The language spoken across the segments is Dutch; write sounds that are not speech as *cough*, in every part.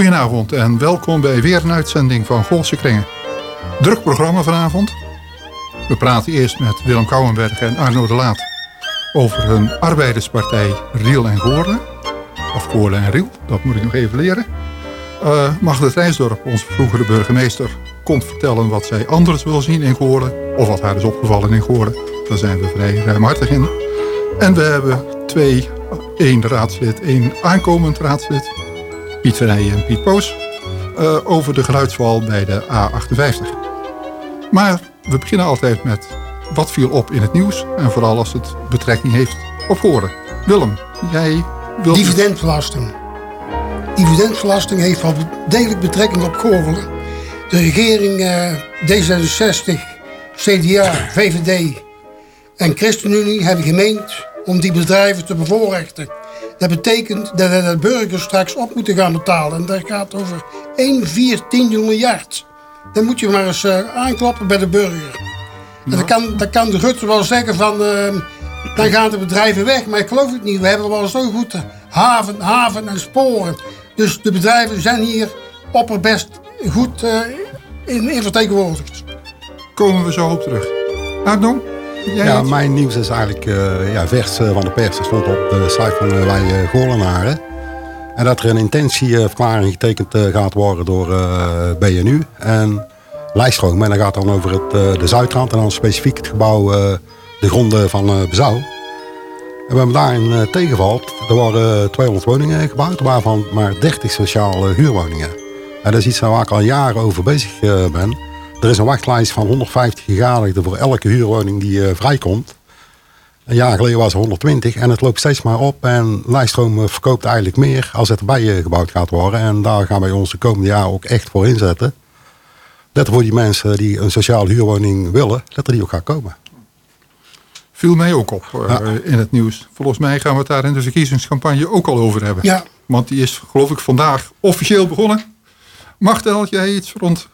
Goedenavond en welkom bij weer een uitzending van Golse Kringen. Druk programma vanavond. We praten eerst met Willem Kouwenberg en Arno de Laat over hun arbeiderspartij Riel en Goorlen. Of Goorlen en Riel, dat moet ik nog even leren. Uh, Magda Rijsdorp, onze vroegere burgemeester, komt vertellen wat zij anders wil zien in Goorlen. Of wat haar is opgevallen in Goorlen. Daar zijn we vrij ruimhartig in. En we hebben twee, één raadslid, één aankomend raadslid. Piet Verheijen en Piet Poos. Uh, over de geluidswal bij de A58. Maar we beginnen altijd met wat viel op in het nieuws. En vooral als het betrekking heeft op Goorlen. Willem, jij wilt... Dividendbelasting. Dividendbelasting heeft wel degelijk betrekking op Goorlen. De regering uh, D66, CDA, VVD en ChristenUnie hebben gemeend om die bedrijven te bevoorrechten. Dat betekent dat de burgers straks op moeten gaan betalen. En dat gaat over 1 4 10 miljard. Dan moet je maar eens uh, aankloppen bij de burger. En dan kan, dan kan de Rutte wel zeggen van... Uh, dan gaan de bedrijven weg. Maar ik geloof het niet. We hebben wel zo goed haven, haven en sporen. Dus de bedrijven zijn hier opperbest goed uh, in, in vertegenwoordigd. Komen we zo op terug. Ja, mijn nieuws is eigenlijk uh, ja, vers uh, van de pers. Er stond op de site van uh, wij uh, Goorlenaren. En dat er een intentieverklaring getekend gaat worden door BNU en Lijststroom. En dat gaat dan over het, de Zuidrand en dan specifiek het gebouw, de gronden van Bezouw. En we hebben daarin tegenvalt. Er worden 200 woningen gebouwd, waarvan maar 30 sociale huurwoningen. En dat is iets waar ik al jaren over bezig ben. Er is een wachtlijst van 150 gegadigden voor elke huurwoning die uh, vrijkomt. Een jaar geleden was er 120 en het loopt steeds maar op. En Lijststroom eh, verkoopt eigenlijk meer als het erbij eh, gebouwd gaat worden. En daar gaan wij ons de komende jaren ook echt voor inzetten. Dat er voor die mensen die een sociale huurwoning willen, dat er die ook gaat komen. Viel mij ook op uh, in het nieuws. Volgens mij gaan we het daar in de verkiezingscampagne ook al over hebben. Ja. Want die is geloof ik vandaag officieel begonnen. Had jij iets rond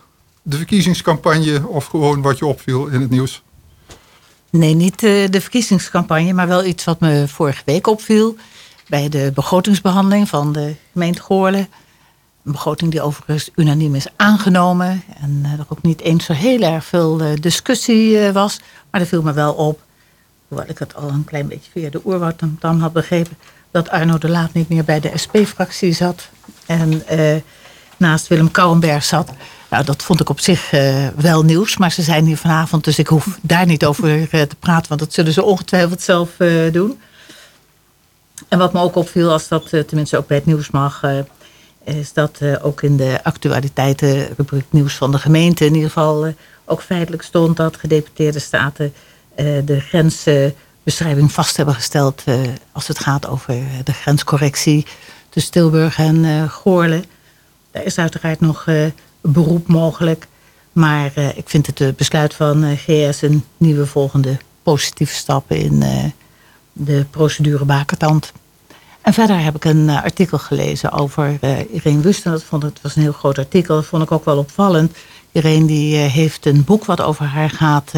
de verkiezingscampagne of gewoon wat je opviel in het nieuws? Nee, niet uh, de verkiezingscampagne, maar wel iets wat me vorige week opviel. Bij de begrotingsbehandeling van de gemeente Goorlen. Een begroting die overigens unaniem is aangenomen. En er ook niet eens zo heel erg veel uh, discussie was. Maar er viel me wel op, hoewel ik het al een klein beetje via de oerwoudtam had begrepen... dat Arno de Laat niet meer bij de SP-fractie zat. En naast Willem Kouwenberg zat... Nou, dat vond ik op zich uh, wel nieuws. Maar ze zijn hier vanavond, dus ik hoef daar niet over uh, te praten. Want dat zullen ze ongetwijfeld zelf uh, doen. En wat me ook opviel, als dat tenminste ook bij het nieuws mag... is dat ook in de actualiteiten, rubriek nieuws van de gemeente... in ieder geval ook feitelijk stond dat gedeputeerde staten... de grensbeschrijving vast hebben gesteld... als het gaat over de grenscorrectie tussen Tilburg en Goorlen. Daar is uiteraard nog beroep mogelijk. Maar uh, ik vind het uh, besluit van uh, GS een nieuwe volgende positieve stap in de procedure Bakertand. En verder heb ik een artikel gelezen over Irene Wust. En dat vond het was een heel groot artikel. Dat vond ik ook wel opvallend. Irene die heeft een boek wat over haar gaat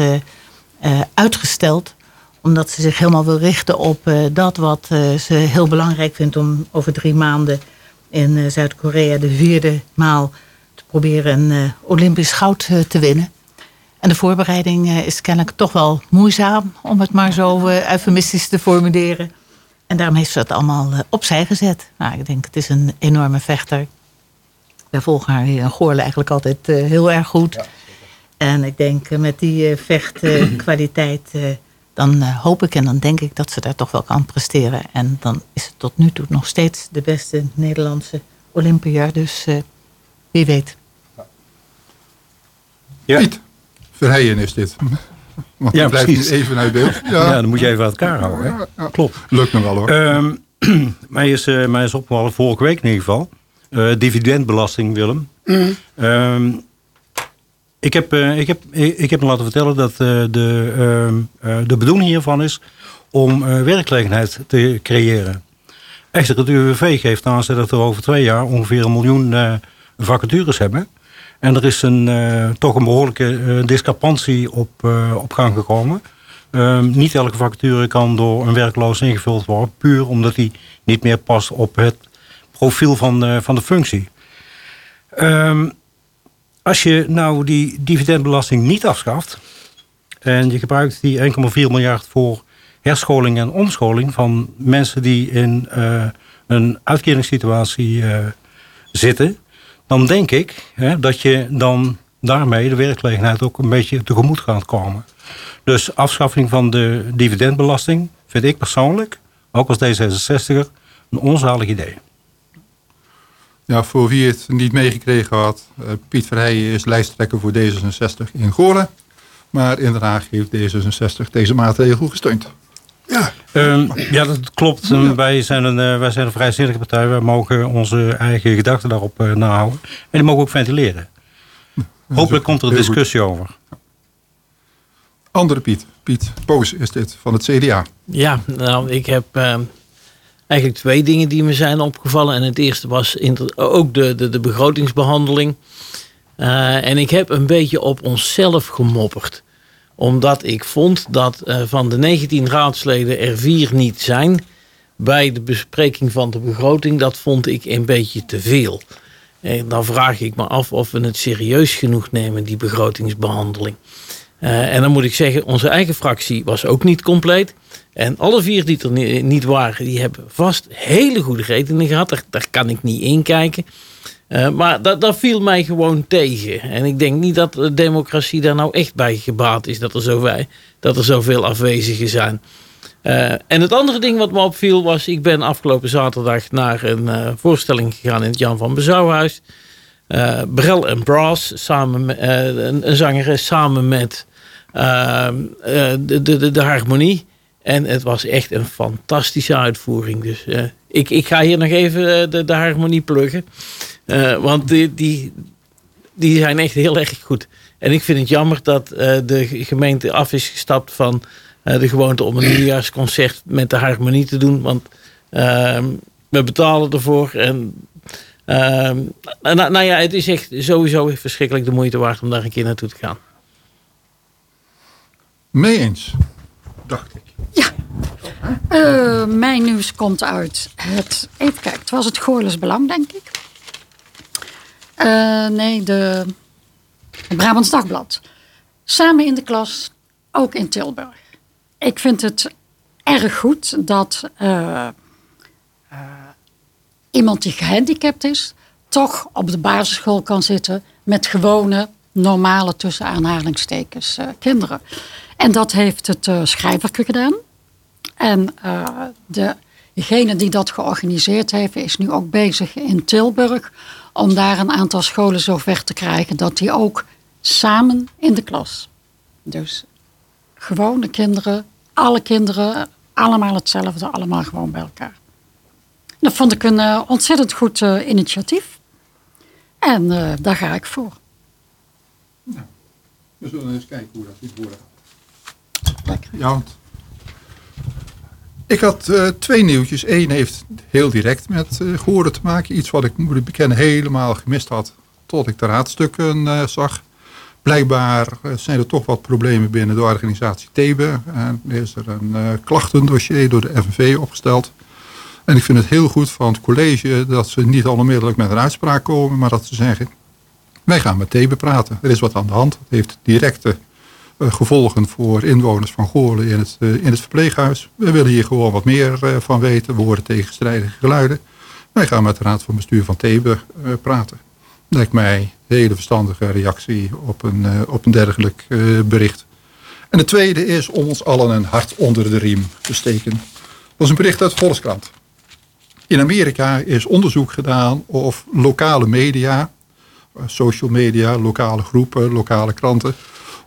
uitgesteld omdat ze zich helemaal wil richten op dat wat ze heel belangrijk vindt om over drie maanden in Zuid-Korea de vierde maal proberen een uh, Olympisch goud uh, te winnen. En de voorbereiding uh, is kennelijk toch wel moeizaam, om het maar zo eufemistisch te formuleren. En daarom heeft ze dat allemaal opzij gezet. Nou, ik denk, het is een enorme vechter. Wij volgen haar in Goorlen eigenlijk altijd heel erg goed. Ja, en ik denk, met die vechtkwaliteit, dan hoop ik en dan denk ik dat ze daar toch wel kan presteren. En dan is het tot nu toe nog steeds de beste Nederlandse Olympiër. Dus wie weet. Ja. Piet Verheijen is dit. Want ja, blijft niet even uit beeld. *laughs* Ja. ja. dan moet je even uit elkaar houden. Hè? Ja, Klopt. Lukt me wel hoor. Um, *clears throat* mij, is, uh, mij is opgevallen, vorige week in ieder geval. Uh, dividendbelasting, Willem. Mm. Um, ik, heb, uh, ik, heb, ik heb me laten vertellen dat de, ehm, de bedoeling hiervan is om werkgelegenheid te creëren. Executive UWV geeft aan dat we over twee jaar ongeveer een miljoen vacatures hebben. En er is een, uh, toch een behoorlijke uh, discrepantie op, uh, op gang gekomen. Ehm, niet elke vacature kan door een werkloos ingevuld worden. Puur omdat die niet meer past op het profiel van, van de functie. Ehm, als je nou die dividendbelasting niet afschaft... en je gebruikt die 1,4 miljard voor herscholing en omscholing... van mensen die in een uitkeringssituatie zitten... dan denk ik hè, dat je dan daarmee de werkgelegenheid ook een beetje tegemoet gaat komen. Dus afschaffing van de dividendbelasting vind ik persoonlijk, ook als D66er, een onzalig idee. Ja, voor wie het niet meegekregen had, uh, Piet Verheijen is lijsttrekker voor D66 in Goorlen. Maar in Den Haag heeft D66 deze maatregel gesteund. Ja, um, ja dat klopt. Ja. Wij, zijn een, uh, wij zijn een vrijzinnige partij. Wij mogen onze eigen gedachten daarop uh, nahouden. En die mogen ook ventileren. Hopelijk komt er een discussie over. Andere Piet. Piet Poos is dit, van het CDA. Ja, nou, ik heb uh, eigenlijk twee dingen die me zijn opgevallen. En het eerste was ook de, de, de begrotingsbehandeling. Uh, en ik heb een beetje op onszelf gemopperd. Omdat ik vond dat uh, van de 19 raadsleden er vier niet zijn bij de bespreking van de begroting. Dat vond ik een beetje te veel. En dan vraag ik me af of we het serieus genoeg nemen, die begrotingsbehandeling. Uh, en dan moet ik zeggen, onze eigen fractie was ook niet compleet. En alle vier die er niet waren, die hebben vast hele goede redenen gehad. Daar, daar kan ik niet in kijken. Uh, maar dat, dat viel mij gewoon tegen. En ik denk niet dat de democratie daar nou echt bij gebaat is. Dat er, zoveel, dat er zoveel afwezigen zijn. Uh, en het andere ding wat me opviel was... ik ben afgelopen zaterdag naar een uh, voorstelling gegaan... in het Jan van Bezouwhuis. Brel en Brass, samen met, een, zangeres samen met de, de, de, de, harmonie. En het was echt een fantastische uitvoering. Dus ik, ik ga hier nog even de, de harmonie pluggen. Want die, die, die zijn echt heel erg goed. En ik vind het jammer dat de gemeente af is gestapt van de gewoonte om een nieuwjaarsconcert met de harmonie te doen. Want uh, we betalen ervoor. En uh, nou, nou, ja, het is echt sowieso verschrikkelijk de moeite waard om daar een keer naartoe te gaan. Mee eens, dacht ik. Ja, uh, mijn nieuws komt uit het, even kijken, het was het Goorles Belang, denk ik. Uh, nee, de Brabants Dagblad. Samen in de klas, ook in Tilburg ik vind het erg goed dat uh, uh, iemand die gehandicapt is, toch op de basisschool kan zitten met gewone, normale, tussen aanhalingstekens, uh, kinderen. En dat heeft het schrijverke gedaan. En de, degene die dat georganiseerd heeft, is nu ook bezig in Tilburg om daar een aantal scholen zover te krijgen dat die ook samen in de klas. Dus gewone kinderen, alle kinderen, allemaal hetzelfde, allemaal gewoon bij elkaar. Dat vond ik een uh, ontzettend goed uh, initiatief. En uh, daar ga ik voor. Nou, we zullen eens kijken hoe dat dit worden gaat. Ja, ik had twee nieuwtjes. Eén heeft heel direct met uh, te maken. Iets wat ik moet bekennen helemaal gemist had. Tot ik de raadstukken zag. Blijkbaar eh, zijn er toch wat problemen binnen de organisatie Thebe. En is er een klachtendossier door de FNV opgesteld. En ik vind het heel goed van het college dat ze niet al onmiddellijk met een uitspraak komen, maar dat ze zeggen, wij gaan met Thebe praten. Er is wat aan de hand. Het heeft directe gevolgen voor inwoners van Goorlen in het, uh, in het verpleeghuis. We willen hier gewoon wat meer uh, van weten. We horen tegenstrijdige geluiden. Wij gaan met de raad van bestuur van Thebe praten. Lijkt mij een hele verstandige reactie op een, op een dergelijk bericht. En de tweede is om ons allen een hart onder de riem te steken. Dat is een bericht uit de Volkskrant. In Amerika is onderzoek gedaan of lokale media, eh, social media, lokale groepen, lokale kranten,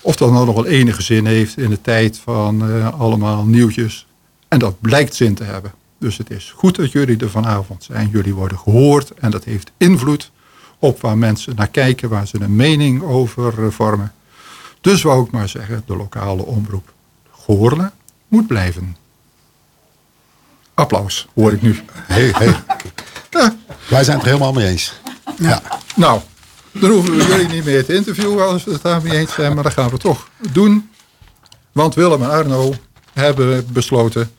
of dat nou nog wel enige zin heeft in de tijd van uh, allemaal nieuwtjes. En dat blijkt zin te hebben. Dus het is goed dat jullie er vanavond zijn. Jullie worden gehoord en dat heeft invloed op waar mensen naar kijken, waar ze een mening over eh, vormen. Dus wou ik maar zeggen, de lokale omroep Goorlen moet blijven. Applaus, hoor ik nu. Hey, hey. Ja. Wij zijn het er helemaal mee eens. Ja. Nou, dan hoeven we jullie niet meer te interviewen als we het daarmee eens zijn, maar dat gaan we toch doen. Want Willem en Arno hebben besloten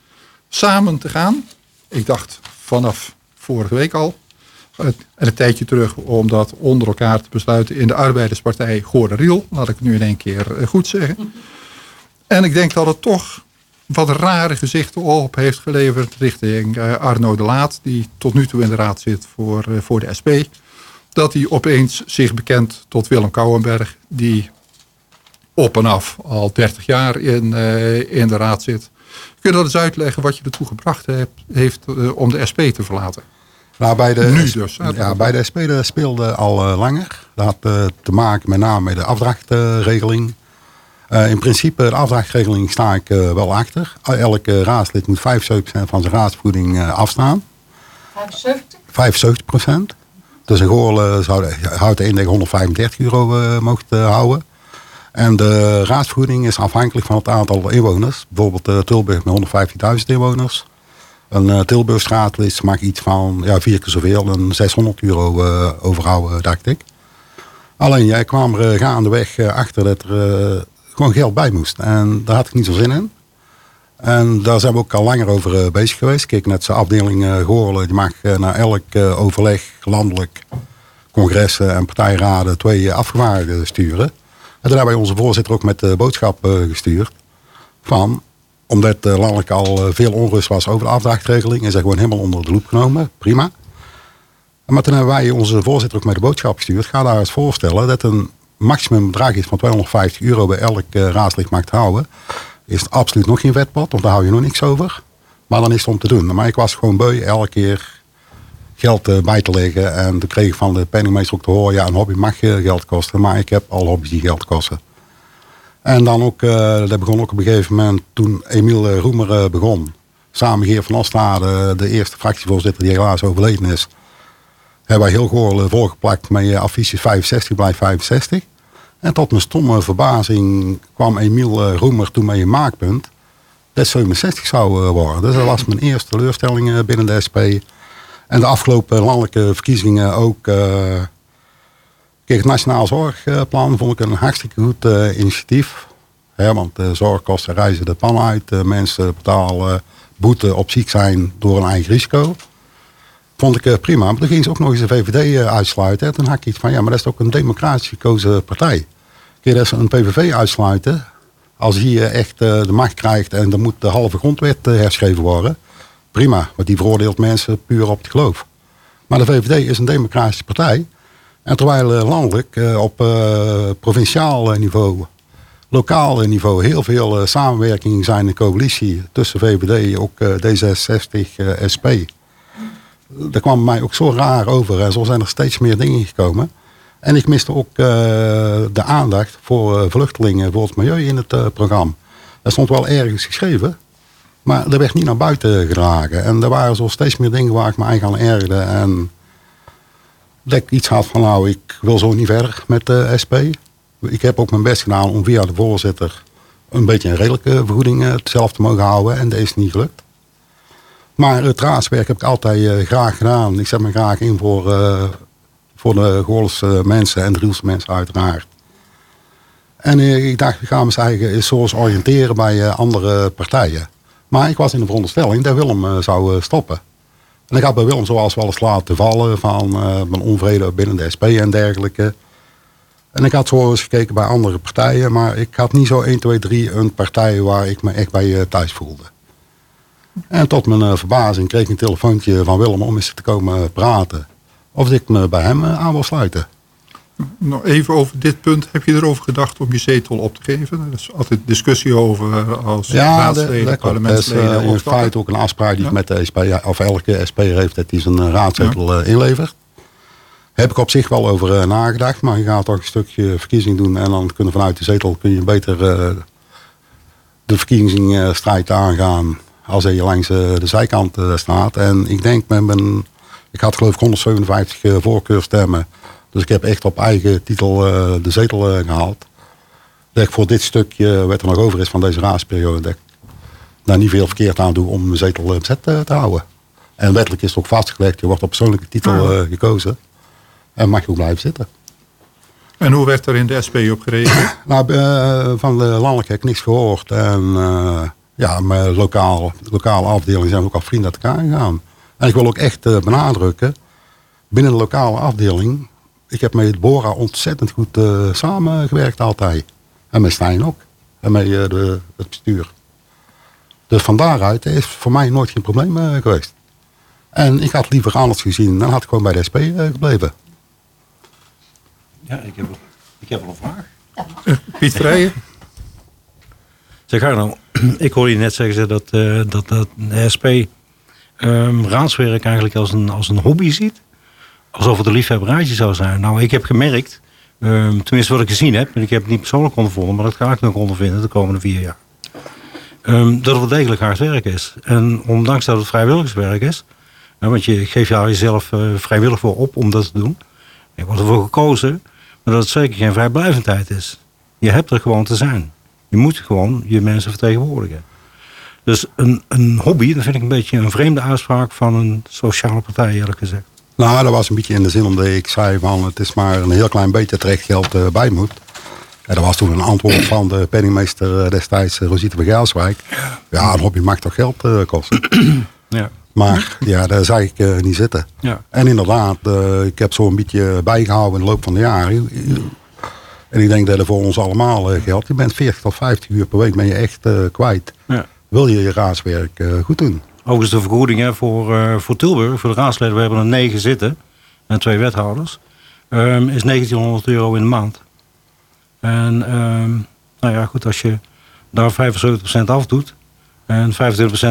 samen te gaan. Ik dacht vanaf vorige week al en een tijdje terug om dat onder elkaar te besluiten in de Arbeiderspartij Goorde Riel. Laat ik het nu in één keer eh, goed zeggen. En ik denk dat het toch wat rare gezichten op heeft geleverd richting eh, Arno de Laat, die tot nu toe in de raad zit voor, eh, voor de SP. Dat hij opeens zich bekent tot Willem Kouwenberg, die op en af al 30 jaar in, in de raad zit. Kun je dat eens uitleggen wat je ertoe gebracht hebt, heeft om de SP te verlaten? Nou, bij de, nu dus. Ja, bij de SP speelde al uh, langer. Dat had uh, te maken met name met de afdrachtregeling. Uh, in principe, de afdrachtregeling sta ik wel achter. Elke raadslid moet 75% van zijn raadsvoeding afstaan. 75? 75 procent. Dus een goorl zou houdt de index 135 euro mocht houden. En de raadsvoeding is afhankelijk van het aantal inwoners. Bijvoorbeeld Tilburg met 115.000 inwoners. Een uh, Tilburgstraatlid mag iets van ja, vier keer zoveel, een 600 euro uh, overhouden, dacht ik. Alleen jij kwam er gaandeweg achter dat er gewoon geld bij moest. En daar had ik niet zo zin in. En daar zijn we ook al langer over bezig geweest. Kijk, net zijn afdeling uh, die mag naar elk overleg, landelijk, congressen en partijraden twee afgevaardigden sturen. En daar hebben wij onze voorzitter ook met de boodschap gestuurd. Van, omdat landelijk al veel onrust was over de afdrachtregeling. En ze gewoon helemaal onder de loep genomen. Prima. Maar toen hebben wij onze voorzitter ook met de boodschap gestuurd. Ga daar eens voorstellen dat een maximum bedrag is van 250 euro bij elk raadslid mag houden. Is het absoluut nog geen wetpad, want daar hou je nog niks over. Maar dan is het om te doen. Maar ik was gewoon beu elke keer geld bij te leggen. En toen kreeg ik van de penningmeester ook te horen, ja een hobby mag je geld kosten. Maar ik heb al hobby's die geld kosten. En dan ook, uh, dat begon ook op een gegeven moment toen Emiel eh, Roemer begon. Samen Geer van Ostade, de eerste fractievoorzitter die helaas overleden is. Hebben wij heel goor voorgeplakt met je affiches 65 blijft 65. En tot mijn stomme verbazing kwam Emiel Roemer toen met een maakpunt. Dat 67 zou worden. Dus dat was mijn eerste teleurstelling binnen de SP. En de afgelopen landelijke verkiezingen ook Kijk, het Nationaal Zorgplan vond ik een hartstikke goed uh, initiatief. want de zorgkosten reizen de pan uit. Uh, mensen betalen boete op ziek zijn door een eigen risico. Vond ik uh, prima. Maar toen ging ze ook nog eens de VVD uitsluiten. Toen had ik iets van, ja, maar dat is ook een democratisch gekozen partij. Dat een PVV uitsluiten? Als hij echt de macht krijgt en dan moet de halve grondwet herschreven worden. Prima, want die veroordeelt mensen puur op het geloof. Maar de VVD is een democratische partij. En terwijl eh, landelijk eh, op eh, provinciaal niveau, lokaal niveau heel veel samenwerking zijn in coalitie tussen VVD, ook D66, SP. Dat kwam mij ook zo raar over en zo zijn er steeds meer dingen gekomen. En ik miste ook de aandacht voor vluchtelingen, voor het milieu in het programma. Dat stond wel ergens geschreven, maar dat werd niet naar buiten gedragen. En er waren zo steeds meer dingen waar ik me eigenlijk aan ergerde. En dat ik iets had van nou, ik wil zo niet verder met de SP. Ik heb ook mijn best gedaan om via de voorzitter een beetje een redelijke vergoeding zelf te mogen houden. En dat is niet gelukt. Maar het raadswerk heb ik altijd graag gedaan. Ik zet me graag in voor, voor de Goorlse mensen en de Rielse mensen uiteraard. En ik dacht, ik ga me eigen zo eens oriënteren bij andere partijen. Maar ik was in de veronderstelling dat Willem zou stoppen. En ik had bij Willem zoals wel eens laten vallen van mijn onvrede binnen de SP en dergelijke. En ik had zo eens gekeken bij andere partijen, maar ik had niet zo 1, 2, 3 een partij waar ik me echt bij thuis voelde. En tot mijn verbazing kreeg ik een telefoontje van Willem om eens te komen praten. Of ik me bij hem aan wil sluiten. Nog even over dit punt. Heb je erover gedacht om je zetel op te geven? Er is altijd discussie over als ja, raadsleden, parlementsleden. Dat is uh, in feite ook een afspraak die ja. met de SP, of elke SP heeft, dat hij zijn raadzetel ja. inlevert. Heb ik op zich wel over nagedacht, maar je gaat toch een stukje verkiezing doen en dan kunnen vanuit de zetel kun je beter de verkiezingsstrijd aangaan als je langs de zijkant staat. En ik denk met mijn, ik had geloof ik 157 voorkeurstemmen dus ik heb echt op eigen titel uh, de zetel uh, gehaald. Dat ik voor dit stukje, wat er nog over is van deze raadsperiode, dat ik daar niet veel verkeerd aan doe om mijn zetel bezet te houden. En wettelijk is het ook vastgelegd, je wordt op persoonlijke titel gekozen. En mag je ook blijven zitten. En hoe werd er in de SP op gereageerd? *clears throat* nou, van de landelijk heb ik niks gehoord. En ja, mijn lokaal, lokale afdeling zijn ook al vrienden uit elkaar gegaan. En ik wil ook echt benadrukken binnen de lokale afdeling, ik heb met Bora ontzettend goed uh, samengewerkt altijd. En met Stijn ook. En met uh, de, het bestuur. Dus van daaruit is voor mij nooit geen probleem uh, geweest. En ik had liever anders gezien, dan had ik gewoon bij de SP gebleven. Ja, ik heb, ik heb wel een vraag. Piet Vrijen. Zeg nou, *clears throat* ik hoorde je net zeggen dat, uh, dat, dat de SP um, raadswerk eigenlijk als een, als een hobby ziet. Alsof het een liefhebberaadje zou zijn. Nou, ik heb gemerkt, um, tenminste wat ik gezien heb, en ik heb het niet persoonlijk ondervonden, maar dat ga ik nog ondervinden de komende vier jaar. Um, dat het wel degelijk hard werk is. En ondanks dat het vrijwilligerswerk is, uh, want je geeft jou jezelf uh, vrijwillig voor op om dat te doen. Ik word ervoor gekozen, maar dat het zeker geen vrijblijvendheid is. Je hebt er gewoon te zijn. Je moet gewoon je mensen vertegenwoordigen. Dus een, een hobby, dat vind ik een beetje een vreemde uitspraak van een sociale partij, eerlijk gezegd. Nou, dat was een beetje in de zin omdat ik zei van het is maar een heel klein beetje terecht geld uh, bij moet. En dat was toen een antwoord *clears throat* van de penningmeester destijds, Rosita van Gelswijk. Ja, een hobby mag toch geld uh, kosten? *clears throat* Ja. Maar ja, daar zag ik uh, niet zitten. Ja. En inderdaad, uh, ik heb zo een beetje bijgehouden in de loop van de jaren. En ik denk dat het voor ons allemaal geldt. Je bent 40 tot 50 uur per week ben je echt kwijt. Ja. Wil je je raadswerk goed doen? Overigens de vergoeding hè, voor, voor Tilburg, voor de raadsleden. We hebben er negen zitten. En twee wethouders. Um, is 1900 euro in de maand. En um, nou ja, goed, als je daar 75% af doet en 25%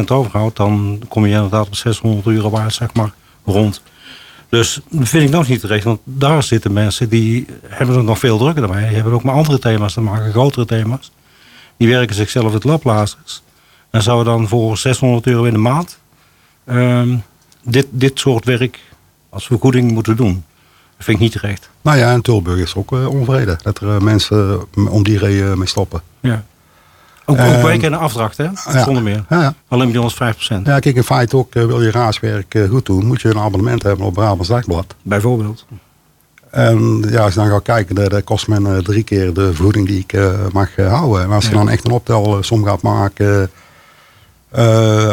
overhoudt, dan kom je inderdaad op 600 euro waard, zeg maar, rond. Dus dat vind ik nog niet terecht, want daar zitten mensen die hebben er nog veel drukker dan wij. Die hebben ook maar andere thema's te maken, grotere thema's. Die werken zichzelf het lablazers. En zouden dan voor 600 euro in de maand um, dit, dit soort werk als vergoeding moeten doen. Dat vind ik niet terecht. Nou ja, en Tilburg is ook uh, onvrede. Dat er uh, mensen om die reden mee stoppen. Ja. Ook, ook weken en afdracht, hè? Zonder meer. Ja, ja. Alleen bij ons 5%. Ja, kijk, in feite ook, uh, wil je raadswerk goed doen, moet je een abonnement hebben op Brabants Dagblad. Bijvoorbeeld. En ja, als je dan gaat kijken, dat, dat kost men drie keer de vergoeding die ik mag houden. En als je dan echt een optelsom gaat maken,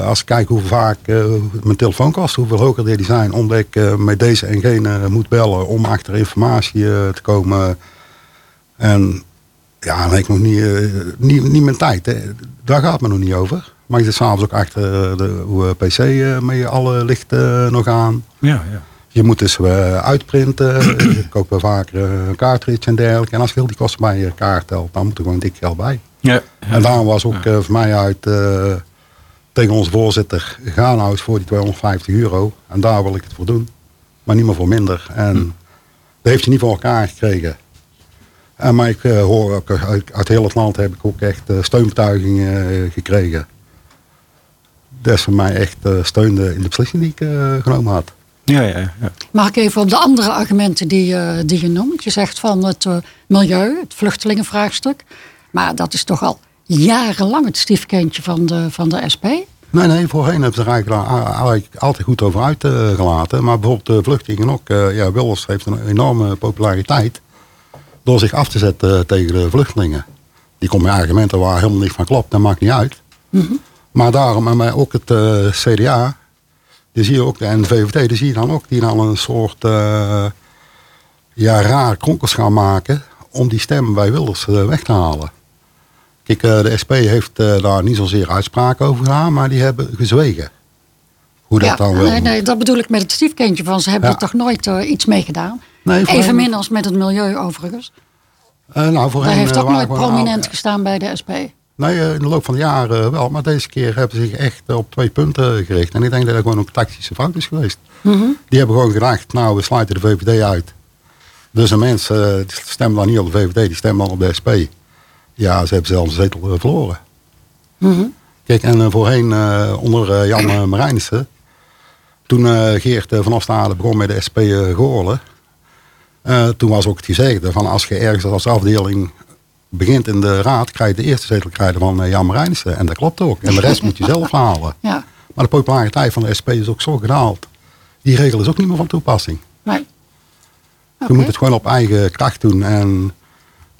als ik kijk hoe vaak mijn telefoon kost, hoeveel hoger die zijn, omdat ik met deze en gene moet bellen om achter informatie te komen. En ja, dan heb ik nog niet, niet, niet mijn tijd. Hè. Daar gaat het me nog niet over. Maar ik zit s'avonds ook achter de hoe, PC met alle lichten nog aan. Ja, ja. Je moet dus uitprinten. *clears throat* ik koop wel vaker een cartridge en dergelijke. En als je heel die kosten bij je kaart telt, dan moet er gewoon dik geld bij. Ja, ja. En daarom was ook ja. voor mij uit tegen onze voorzitter, ga nou eens voor die 250 euro. En daar wil ik het voor doen. Maar niet meer voor minder. En hm. dat heeft hij niet voor elkaar gekregen. En maar ik uh, hoor ook uit, uit, heel het land heb ik ook echt uh, steunbetuigingen uh, gekregen. Dat is voor mij echt steunde in de beslissing die ik genomen had. Ja, ja, ja. Mag ik even op de andere argumenten die, die je noemt? Je zegt van het milieu, het vluchtelingenvraagstuk. Maar dat is toch al jarenlang het stiefkindje van de, van de SP? Nee, nee, voorheen hebben ze er eigenlijk, eigenlijk altijd goed over uitgelaten. maar bijvoorbeeld de vluchtelingen ook. ja, Wilders heeft een enorme populariteit door zich af te zetten tegen de vluchtelingen. Die komen met argumenten waar helemaal niet van klopt, dat maakt niet uit. Mm -hmm. Maar daarom, en ook het uh, CDA, die zie je ook, en de VVD, die zie je dan ook, die dan een soort uh, ja, raar kronkels gaan maken om die stem bij Wilders uh, weg te halen. Kijk, de SP heeft daar niet zozeer uitspraken over gedaan, maar die hebben gezwegen. Hoe dat ja, dan wel. Nee, nee, dat bedoel ik met het stiefkindje van ze hebben Ja. er toch nooit iets mee gedaan. Nee, Evenmin als met het milieu overigens. Eh, nou, Daar heeft eh, ook nooit prominent al- gestaan bij de SP. Nee, eh, in de loop van de jaren eh, wel. Maar deze keer hebben ze zich echt eh, op twee punten gericht. En ik denk dat dat gewoon een tactische fout is geweest. Mhm. Die hebben gewoon gedacht, nou, we sluiten de VVD uit. Dus de mensen eh, die stemmen dan niet op de VVD, die stemmen dan op de SP. Ja, ze hebben zelfs een zetel eh, verloren. Mhm. Kijk, en eh, voorheen eh, onder Jan Marijnissen... toen Geert van Afstalen begon met de SP Goorlen... toen was ook het gezegde van als je ergens als afdeling begint in de raad... krijg je de eerste zetel krijgen van Jan Marijnissen. En dat klopt ook. En de rest moet je zelf halen. Ja, Maar de populariteit van de SP is ook zo gedaald. Die regel is ook niet meer van toepassing. nee. Je moet het gewoon op eigen kracht doen. En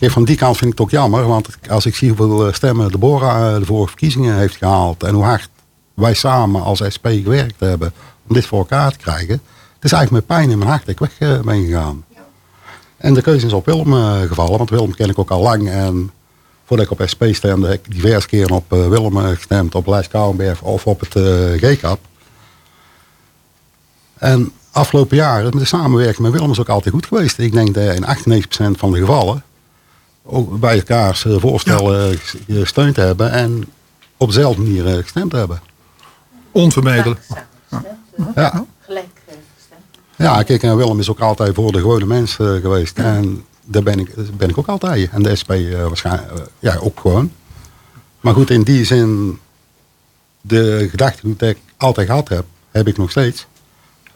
kijk, van die kant vind ik het ook jammer. Want als ik zie hoeveel eh, stemmen Deborah eh, de vorige verkiezingen heeft gehaald. En hoe hard wij samen als SP gewerkt hebben om dit voor elkaar te krijgen. Het is eigenlijk met pijn in mijn hart dat ik weg eh, ben gegaan. En de keuze is op Willem gevallen, want Willem ken ik ook al lang. En voordat ik op SP stemde, heb ik diverse keren op Willem gestemd, op Lijst Kouwenberg of op het GCAP. En afgelopen jaren, met de samenwerking met Willem is ook altijd goed geweest. Ik denk dat in 98% van de gevallen ook bij elkaars voorstellen gesteund hebben en op dezelfde manier gestemd hebben. Onvermijdelijk. Ja. Gelijk Ja, kijk, en Willem is ook altijd voor de gewone mens uh, geweest. En daar ben ik, ben ik ook altijd. En de SP uh, waarschijnlijk, uh, ja, ook gewoon. Maar goed, in die zin, de gedachtegoed die ik altijd gehad heb, heb ik nog steeds.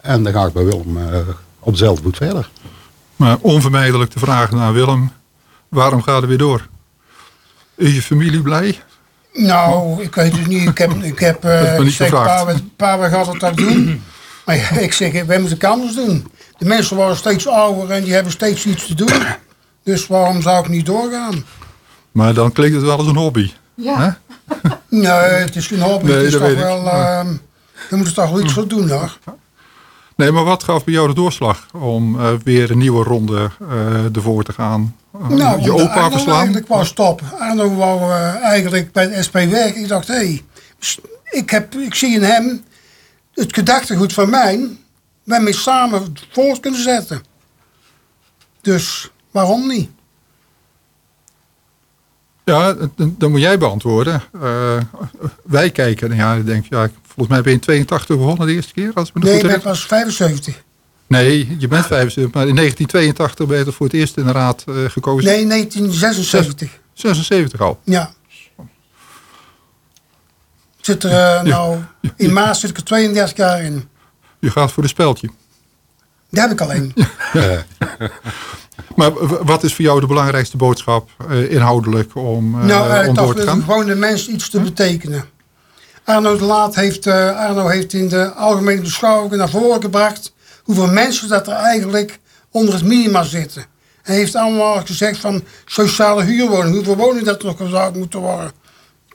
En dan ga ik bij Willem op dezelfde voet verder. Maar onvermijdelijk de vraag naar Willem, waarom gaat het weer door? Is je familie blij? Nou, ik weet het niet. Ik heb, ik heb uh, niet zeg, pa, pa gaat het dat doen. Maar ja, ik zeg, wij moeten het anders doen. De mensen worden steeds ouder en die hebben steeds iets te doen. Dus waarom zou ik niet doorgaan? Maar dan klinkt het wel als een hobby. Ja. Hè? Nee, het is geen hobby. Nee, het is dat toch weet ik. wel... Uh, je moet er toch wel iets voor doen, hoor. Nee, maar wat gaf bij jou de doorslag om uh, weer een nieuwe ronde uh, ervoor te gaan? Uh, nou, je opa Arno verslaan? eigenlijk was top. Arno wou eigenlijk bij de SP werken. Ik dacht, hé, hey, ik, heb, ik zie in hem het gedachtegoed van mij, waarmee samen voort kunnen zetten. Dus waarom niet? Ja, dan, moet jij beantwoorden. Uh, wij kijken, ja, ik denk, ja, volgens mij ben je in 82 begonnen de eerste keer. Als me nee, goed ik was 75. Nee, je bent 75, maar in 1982 ben je er voor het eerst in de raad uh, gekozen. Nee, 1976. 76 al? Ja. Zit er uh, nou, in Maas zit ik er 32 jaar in. Je gaat voor de speldje. Die heb ik alleen. *laughs* maar wat is voor jou de belangrijkste boodschap uh, inhoudelijk om, uh, nou, om door toch te gaan? gewoon de mens iets te betekenen. Arno de Laat heeft, Arno heeft in de algemene beschouwingen naar voren gebracht hoeveel mensen dat er eigenlijk onder het minima zitten. Hij heeft allemaal gezegd van sociale huurwoning, hoeveel woningen dat er nog zou moeten worden.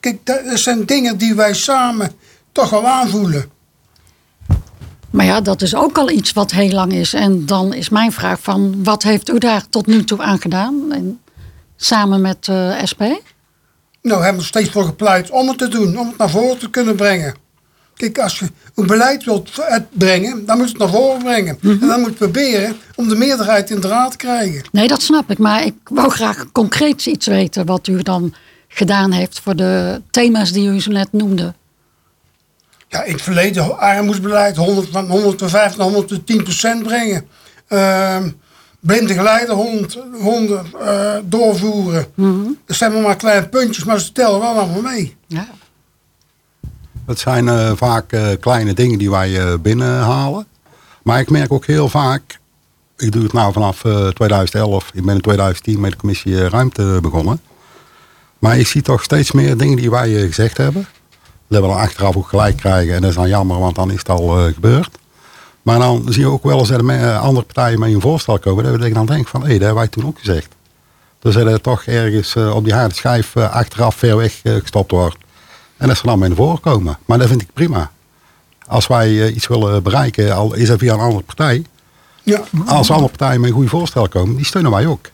Kijk, dat zijn dingen die wij samen toch wel aanvoelen. Maar ja, dat is ook al iets wat heel lang is. En dan is mijn vraag van, wat heeft u daar tot nu toe aan gedaan? En samen met uh, SP? Nou, we hebben er steeds voor gepleit om het te doen, om het naar voren te kunnen brengen. Kijk, als je een beleid wilt uitbrengen, dan moet je het naar voren brengen. Mm -hmm. En dan moet je proberen om de meerderheid in de raad te krijgen. Nee, dat snap ik. Maar ik wou graag concreet iets weten wat u dan gedaan heeft voor de thema's die u zo net noemde. Ja, in het verleden armoedsbeleid 100, van 105 naar 110 procent brengen. Uh, blinde geleiderhond honden uh, doorvoeren. Mm -hmm. Dat zijn maar kleine puntjes, maar ze tellen wel allemaal mee. Ja. Het zijn uh, vaak uh, kleine dingen die wij uh, binnenhalen. Maar ik merk ook heel vaak, ik doe het nou vanaf 2011, ik ben in 2010 met de commissie Ruimte begonnen. Maar ik zie toch steeds meer dingen die wij gezegd hebben. Dat we dan achteraf ook gelijk krijgen en dat is dan jammer, want dan is het al gebeurd. Maar dan zie je ook wel eens dat andere partijen met een voorstel komen, dat ik dan denk van hé, hey, dat hebben wij toen ook gezegd. Dus dat er toch ergens op die harde schijf achteraf ver weg gestopt wordt. En dat ze dan mee naar voren komen. Maar dat vind ik prima. Als wij iets willen bereiken, al is dat via een andere partij. Ja. Als andere partijen met een goed voorstel komen, die steunen wij ook.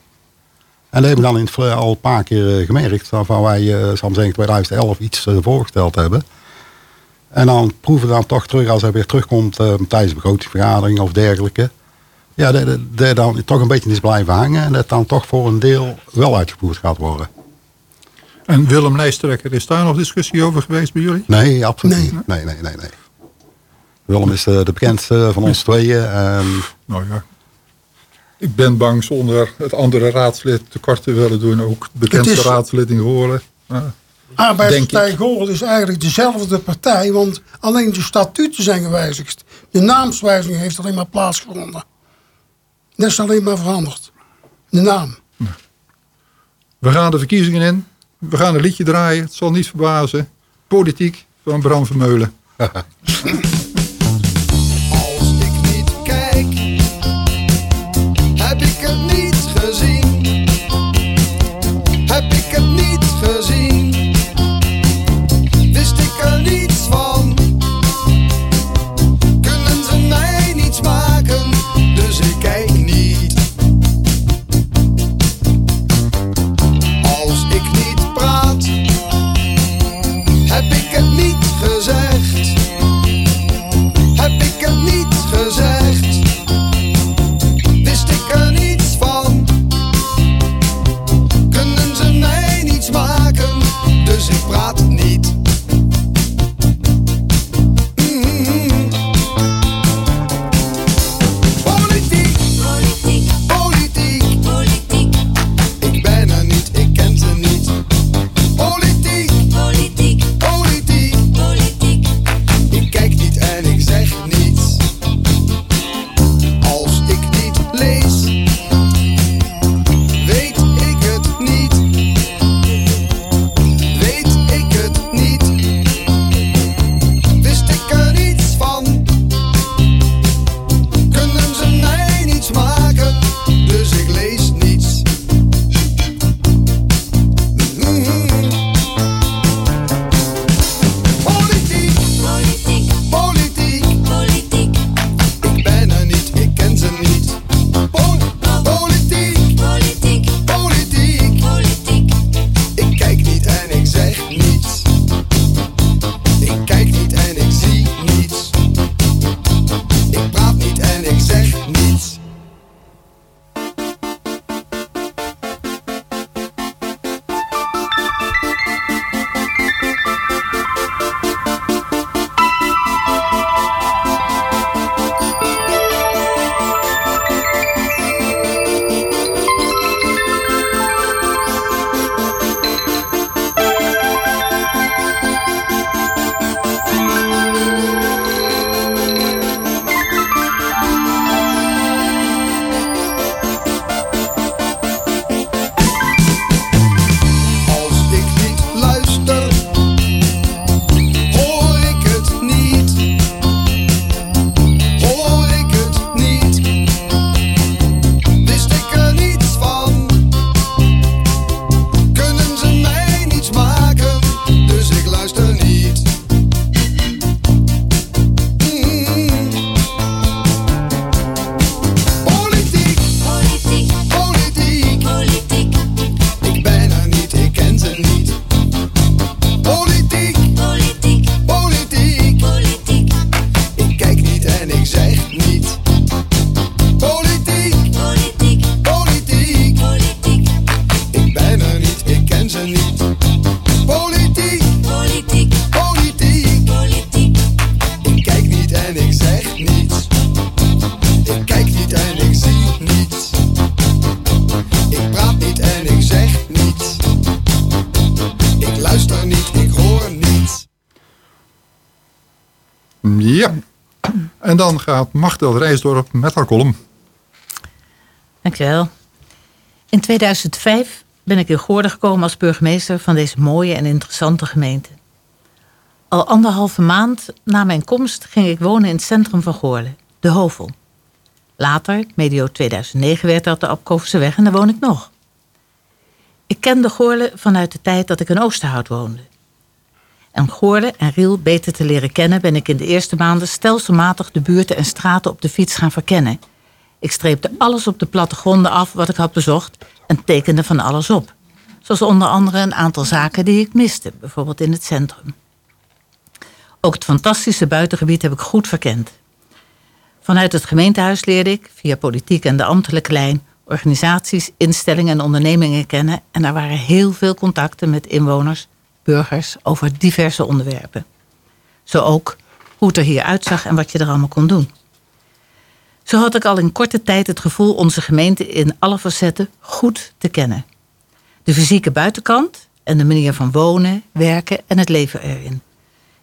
En dat hebben we dan in het al een paar keer gemerkt. Waarvan wij, zal zeggen, 2011 iets voorgesteld hebben. En dan proeven we dan toch terug, als hij weer terugkomt tijdens de begrotingsvergadering of dergelijke. Ja, dat, dat, dat dan toch een beetje is blijven hangen. En dat dan toch voor een deel wel uitgevoerd gaat worden. En Willem Lijsttrekker, is daar nog discussie over geweest bij jullie? Nee, absoluut Nee. niet. Nee, nee, nee, nee. Willem is de, de bekendste van ons tweeën. En Nou ja. Ik ben bang zonder het andere raadslid tekort te willen doen. Ook de bekendste Het is- raadslid in Goorlen. Ja. Arbeidspartij Denk Goorlen is eigenlijk dezelfde partij, want alleen de statuten zijn gewijzigd. De naamswijziging heeft alleen maar plaatsgevonden. Dat is alleen maar veranderd. De naam. We gaan de verkiezingen in. We gaan een liedje draaien. Het zal niet verbazen. Politiek van Bram Vermeulen. *laughs* Als ik niet kijk, Ik er niets van? Kunnen ze mij niets maken? Dus ik kijk niet. Als ik niet praat, heb ik het niet gezegd. Heb ik het niet gezegd? Wist ik er niets van? Kunnen ze mij niets maken? Dus ik praat niet. Dan gaat Machtel Rijsdorp met haar column. Dankjewel. In 2005 ben ik in Goorden gekomen als burgemeester van deze mooie en interessante gemeente. Al anderhalve maand na mijn komst ging ik wonen in het centrum van Goorlen, de Hovel. Later, medio 2009, werd dat de Apkoverse weg en daar woon ik nog. Ik kende Goorlen vanuit de tijd dat ik in Oosterhout woonde. En Goorlen en Riel beter te leren kennen ben ik in de eerste maanden stelselmatig de buurten en straten op de fiets gaan verkennen. Ik streepte alles op de plattegronden af wat ik had bezocht en tekende van alles op. Zoals onder andere een aantal zaken die ik miste, bijvoorbeeld in het centrum. Ook het fantastische buitengebied heb ik goed verkend. Vanuit het gemeentehuis leerde ik, via politiek en de ambtelijke lijn, organisaties, instellingen en ondernemingen kennen. En er waren heel veel contacten met inwoners, burgers over diverse onderwerpen. Zo ook hoe het er hier uitzag en wat je er allemaal kon doen. Zo had ik al in korte tijd het gevoel onze gemeente in alle facetten goed te kennen. De fysieke buitenkant en de manier van wonen, werken en het leven erin.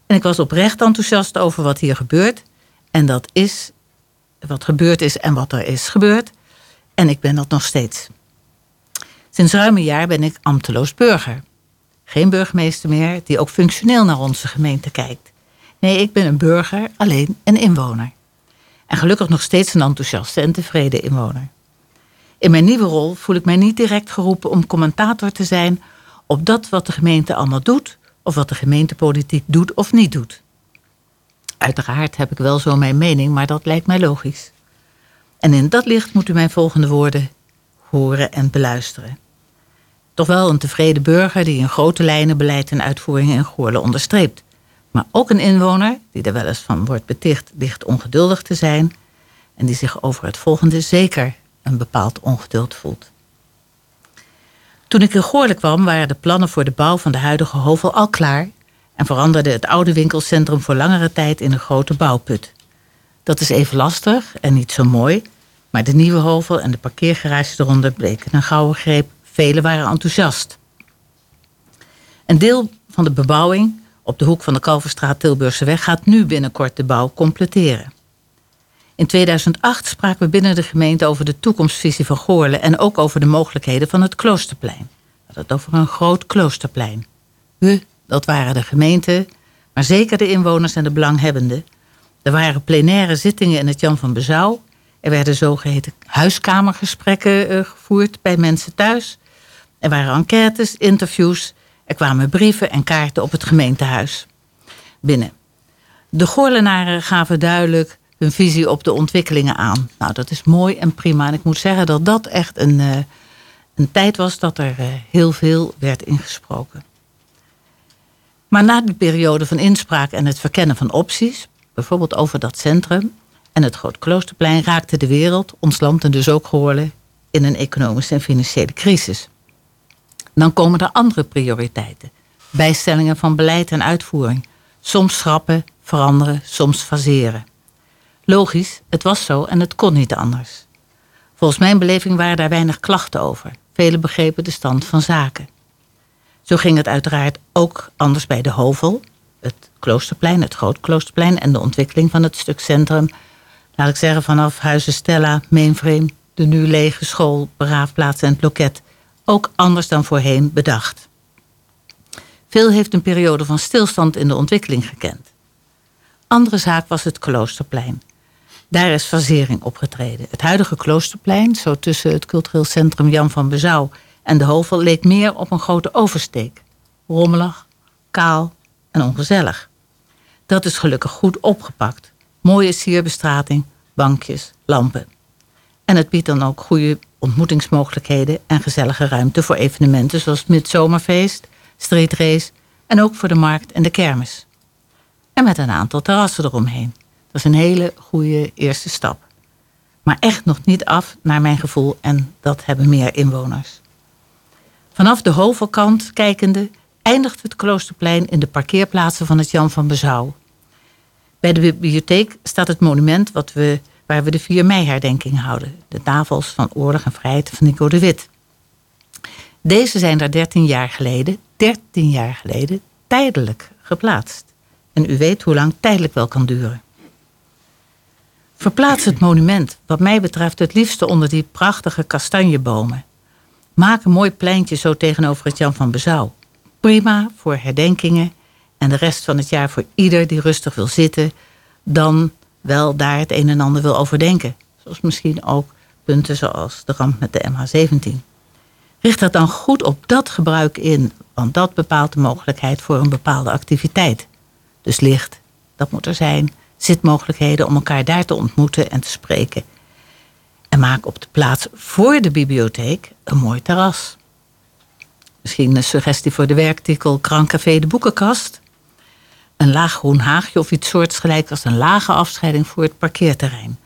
En ik was oprecht enthousiast over wat hier gebeurt. En dat is wat gebeurd is en wat er is gebeurd. En ik ben dat nog steeds. Sinds ruim een jaar ben ik ambteloos burger. Geen burgemeester meer die ook functioneel naar onze gemeente kijkt. Nee, ik ben een burger, alleen een inwoner. En gelukkig nog steeds een enthousiaste en tevreden inwoner. In mijn nieuwe rol voel ik mij niet direct geroepen om commentator te zijn op dat wat de gemeente allemaal doet, of wat de gemeentepolitiek doet of niet doet. Uiteraard heb ik wel zo mijn mening, maar dat lijkt mij logisch. En in dat licht moet u mijn volgende woorden horen en beluisteren. Toch wel een tevreden burger die in grote lijnen beleid en uitvoeringen in Goorlen onderstreept. Maar ook een inwoner die er wel eens van wordt beticht dicht ongeduldig te zijn en die zich over het volgende zeker een bepaald ongeduld voelt. Toen ik in Goorlen kwam waren de plannen voor de bouw van de huidige hovel al klaar en veranderde het oude winkelcentrum voor langere tijd in een grote bouwput. Dat is even lastig en niet zo mooi, maar de nieuwe hovel en de parkeergarage eronder bleken een gouden greep. Velen waren enthousiast. Een deel van de bebouwing op de hoek van de Kalverstraat Tilburgseweg gaat nu binnenkort de bouw completeren. In 2008 spraken we binnen de gemeente over de toekomstvisie van Goorlen en ook over de mogelijkheden van het Kloosterplein. We hadden het over een groot kloosterplein. We, dat waren de gemeente, maar zeker de inwoners en de belanghebbenden. Er waren plenaire zittingen in het Jan van Bezouw. Er werden zogeheten huiskamergesprekken uh, gevoerd bij mensen thuis. Er waren enquêtes, interviews. Er kwamen brieven en kaarten op het gemeentehuis binnen. De Goorlenaren gaven duidelijk hun visie op de ontwikkelingen aan. Nou, dat is mooi en prima. En ik moet zeggen dat dat echt een, uh, een tijd was dat er uh, heel veel werd ingesproken. Maar na die periode van inspraak en het verkennen van opties, bijvoorbeeld over dat centrum en het Groot Kloosterplein, raakte de wereld, ons land en dus ook Goorlen, in een economische en financiële crisis. Dan komen er andere prioriteiten. Bijstellingen van beleid en uitvoering. Soms schrappen, veranderen, soms faseren. Logisch, het was zo en het kon niet anders. Volgens mijn beleving waren daar weinig klachten over. Velen begrepen de stand van zaken. Zo ging het uiteraard ook anders bij de Hovel, het Kloosterplein, het Groot Kloosterplein en de ontwikkeling van het stuk centrum. Laat ik zeggen vanaf Huizen Stella, Mainframe, de nu lege school, Beraafplaats en het loket. Ook anders dan voorheen bedacht. Veel heeft een periode van stilstand in de ontwikkeling gekend. Andere zaak was het Kloosterplein. Daar is fasering opgetreden. Het huidige Kloosterplein, zo tussen het cultureel centrum Jan van Bezouw en de Hovel, leek meer op een grote oversteek. Rommelig, kaal en ongezellig. Dat is gelukkig goed opgepakt. Mooie sierbestrating, bankjes, lampen. En het biedt dan ook goede ontmoetingsmogelijkheden en gezellige ruimte voor evenementen zoals het midzomerfeest, streetrace en ook voor de markt en de kermis. En met een aantal terrassen eromheen. Dat is een hele goede eerste stap. Maar echt nog niet af, naar mijn gevoel, en dat hebben meer inwoners. Vanaf de Hovelkant kijkende eindigt het Kloosterplein in de parkeerplaatsen van het Jan van Bezouw. Bij de bibliotheek staat het monument wat we, waar we de 4 mei-herdenking houden. De tafels van oorlog en vrijheid van Nico de Wit. Deze zijn daar 13 jaar geleden, 13 jaar geleden, tijdelijk geplaatst. En u weet hoe lang tijdelijk wel kan duren. Verplaats het monument, wat mij betreft het liefste onder die prachtige kastanjebomen. Maak een mooi pleintje zo tegenover het Jan van Bezouw. Prima voor herdenkingen en de rest van het jaar voor ieder die rustig wil zitten, dan wel daar het een en ander wil overdenken. Zoals misschien ook punten zoals de ramp met de MH17. Richt dat dan goed op dat gebruik in, want dat bepaalt de mogelijkheid voor een bepaalde activiteit. Dus licht, dat moet er zijn. Zitmogelijkheden om elkaar daar te ontmoeten en te spreken. En maak op de plaats voor de bibliotheek een mooi terras. Misschien een suggestie voor de werktitel Krancafé de Boekenkast. Een laag groen haagje of iets soortgelijks als een lage afscheiding voor het parkeerterrein.